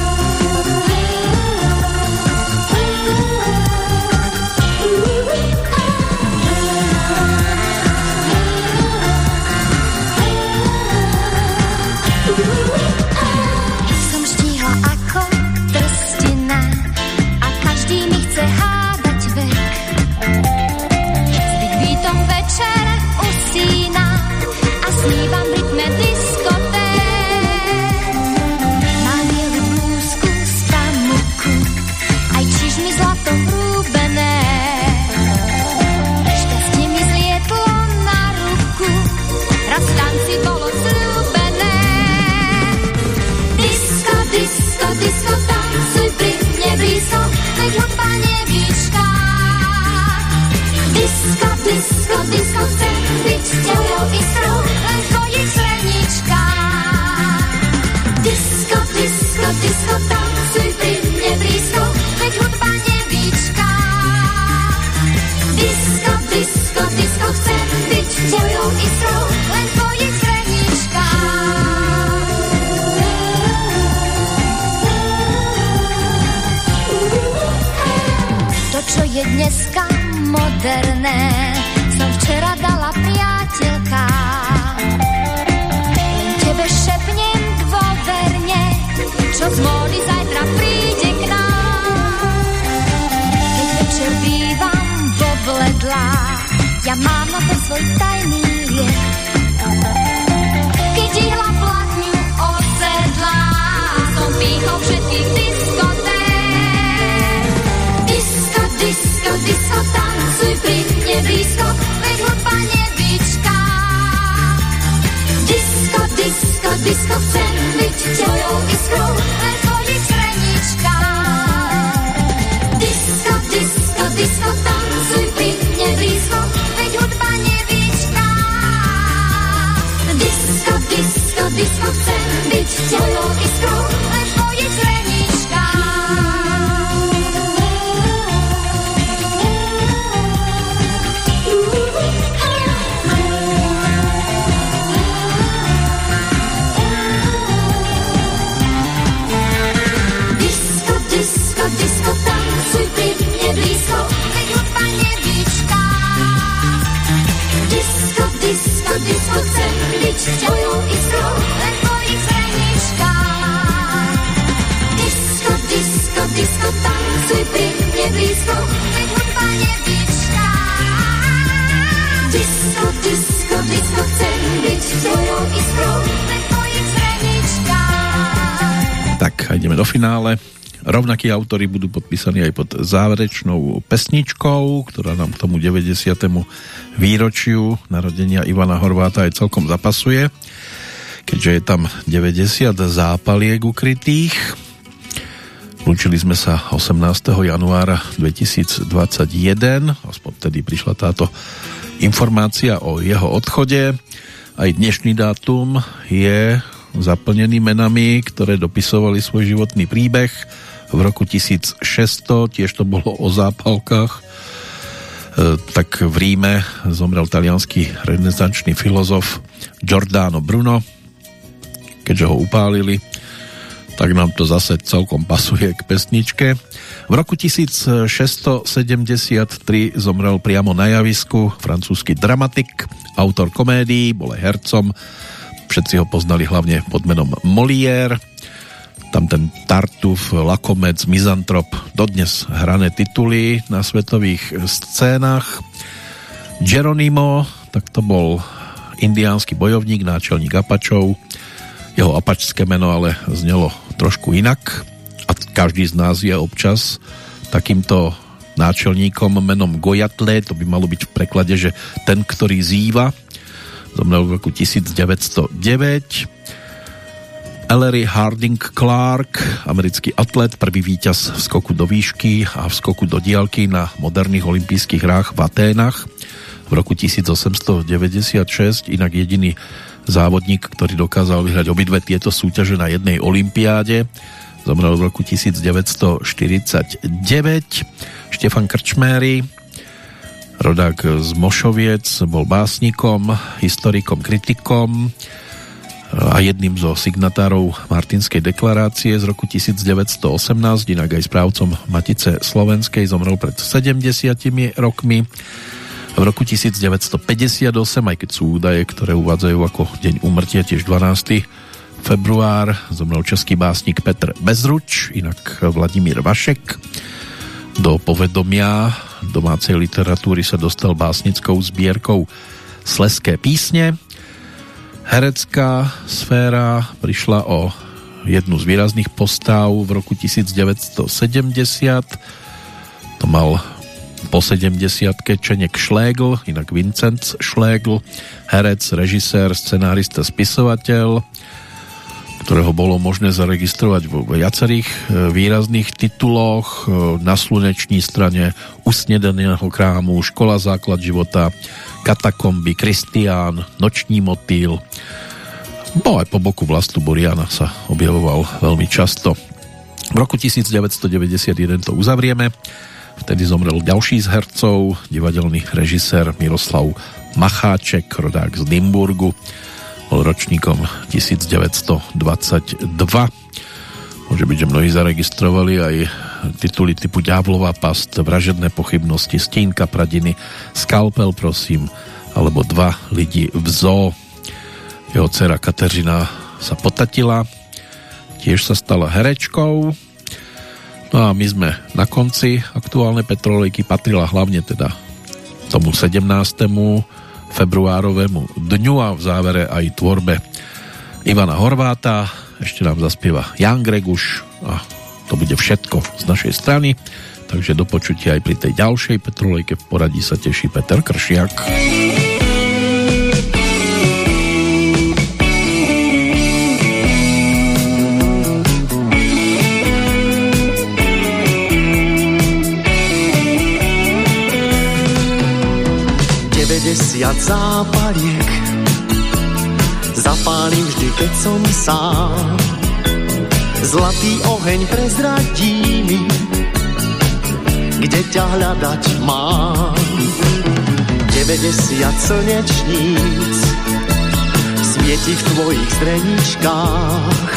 tebou istrou, len v tvojich zreničkách. Disko, disko, disko, tancuj pri mne blízko, veď hudba. Disko, disko, disko, chcem byť tebou istrou, len v tvojich zreničkách. To, čo je dneska moderné, ja mám na to svoj tajný liek. Keď ihla platňu osedlá, som pýchol všetkých diskoték. Disko, disko, disko, tancuj pri mne blízko, veď hudba nevyčká. Disko, disko, disko, chcem byť tvojou iskrou, byť tvojou veď hudba nevyčká. Disko, disko, disko, chcem byť tvojou iskrou, len v tvojich zreničkách. Tak ideme do finále. Rovnakí autori budú podpísaní aj pod záverečnou pesničkou, ktorá nám k tomu 90. výročiu narodenia Ivana Horváta aj celkom zapasuje, keďže je tam 90 zápaliek ukrytých. Lúčili sme sa 18. januára 2021, aspoň tedy prišla táto informácia o jeho odchode. Aj dnešný dátum je zaplnený menami, ktoré dopisovali svoj životný príbeh. V roku 1600 tiež to bolo o zápalkách. E, tak v Ríme zomrel talianský renesančný filozof Giordano Bruno. Keďže ho upálili, tak nám to zase celkom pasuje k pesničke. V roku 1673 zomrel priamo na javisku francúzsky dramatik, autor komédií, bol hercom, všetci ho poznali hlavne pod menom Molière. Tam ten Tartuf, Lakomec, Mizantrop, dodnes hrané tituly na svetových scénach. Geronimo, tak to bol indiánsky bojovník, náčelník Apačov. Jeho apačské meno ale znelo trošku inak a každý z nás je občas takýmto náčelníkom menom Gojatle, to by malo byť v preklade, že ten, ktorý zýva, zomrel v roku 1909. Ellery Harding Clark, americký atlet, prvý víťaz v skoku do výšky a v skoku do diálky na moderných olympijských hrách v Aténach v roku 1896, inak jediný závodník, ktorý dokázal vyhrať obidve tieto súťaže na jednej olympiáde. Zomrel v roku 1949. Štefan Krčméry, rodák z Mošoviec, bol básnikom, historikom, kritikom, a jedným zo signatárov Martinskej deklarácie z roku 1918, inak aj správcom Matice Slovenskej, zomrel pred 70 rokmi. V roku 1958, aj keď sú údaje, ktoré uvádzajú ako deň umrtia, tiež 12. február, zomrel český básnik Petr Bezruč, inak Vladimír Vašek. Do povedomia domácej literatúry sa dostal básnickou zbierkou Sleské písne, Herecká sféra prišla o jednu z výrazných postav v roku 1970. To mal po 70 Čenek Šlégl, inak Vincent Šlégl, herec, režisér, scenárista, spisovateľ, ktorého bolo možné zaregistrovať vo viacerých e, výrazných tituloch e, na slunečný strane Usnedeného krámu, Škola základ života, Katakomby, Kristián, Noční motýl. No aj po boku Vlastu Buriana sa objavoval veľmi často. V roku 1991 to uzavrieme. Vtedy zomrel ďalší z hercov, divadelný režisér Miroslav Macháček, rodák z Dimburgu. Bol ročníkom 1922. Môže byť, že mnohí zaregistrovali aj tituly typu Ďávlová past, Vražedné pochybnosti, Stínka Pradiny, Skalpel prosím, alebo Dva lidi v zoo. Jeho dcera Kateřina sa potatila, tiež sa stala herečkou. No a my sme na konci aktuálnej petrolejky patrila hlavne teda tomu 17. februárovému dňu a v závere aj tvorbe Ivana Horváta. Ešte nám zaspieva Jan Greguš a to bude všetko z našej strany, takže do počutia aj pri tej ďalšej Petrolejke v poradí sa teší Peter Kršiak. Zápaliek Zapálim vždy, keď som sám Zlatý oheň prezradí mi, kde ťa hľadať mám. 90 slnečníc svieti v tvojich streničkách.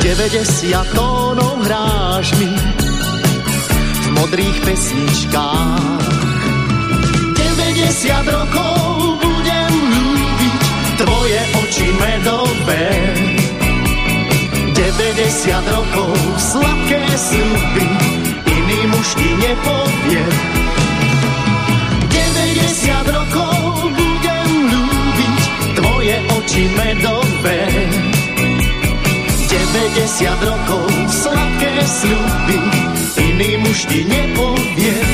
90 tónov hráš mi v modrých pesničkách. 90 rokov budem ľúbiť tvoje oči medové 90 rokov sladké sľuby, iný muž ti nepovie. 90 rokov budem ľúbiť tvoje oči medové. 90 rokov sladké sľuby, iný muž ti nepovie.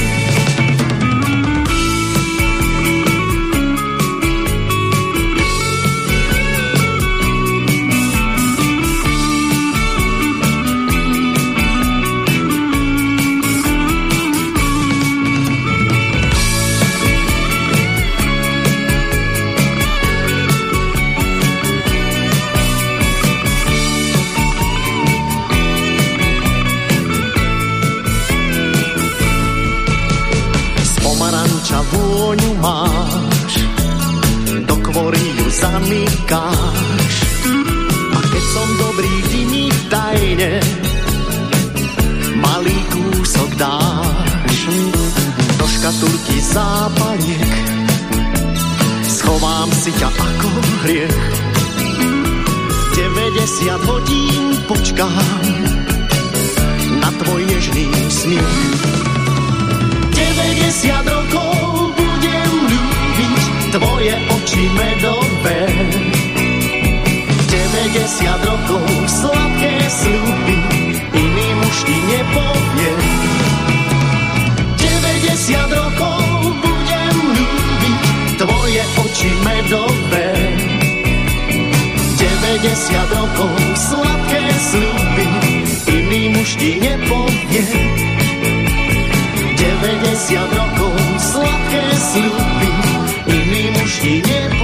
Tajne malý kúsok dáš. Do škatulky zápaliek schovám si ťa ako hriech. 90 hodín počkám na tvoj nežný smiech. 90 rokov budem ľúbiť tvoje oči medové. 90 rokov sladké sluby, iným už ti nepoviem. 90 rokov budem ľúbiť tvoje oči medové. 90 rokov sladké sľuby iným už ti nepoviem. 90 rokov sladké sľuby iným už ti nepoviem.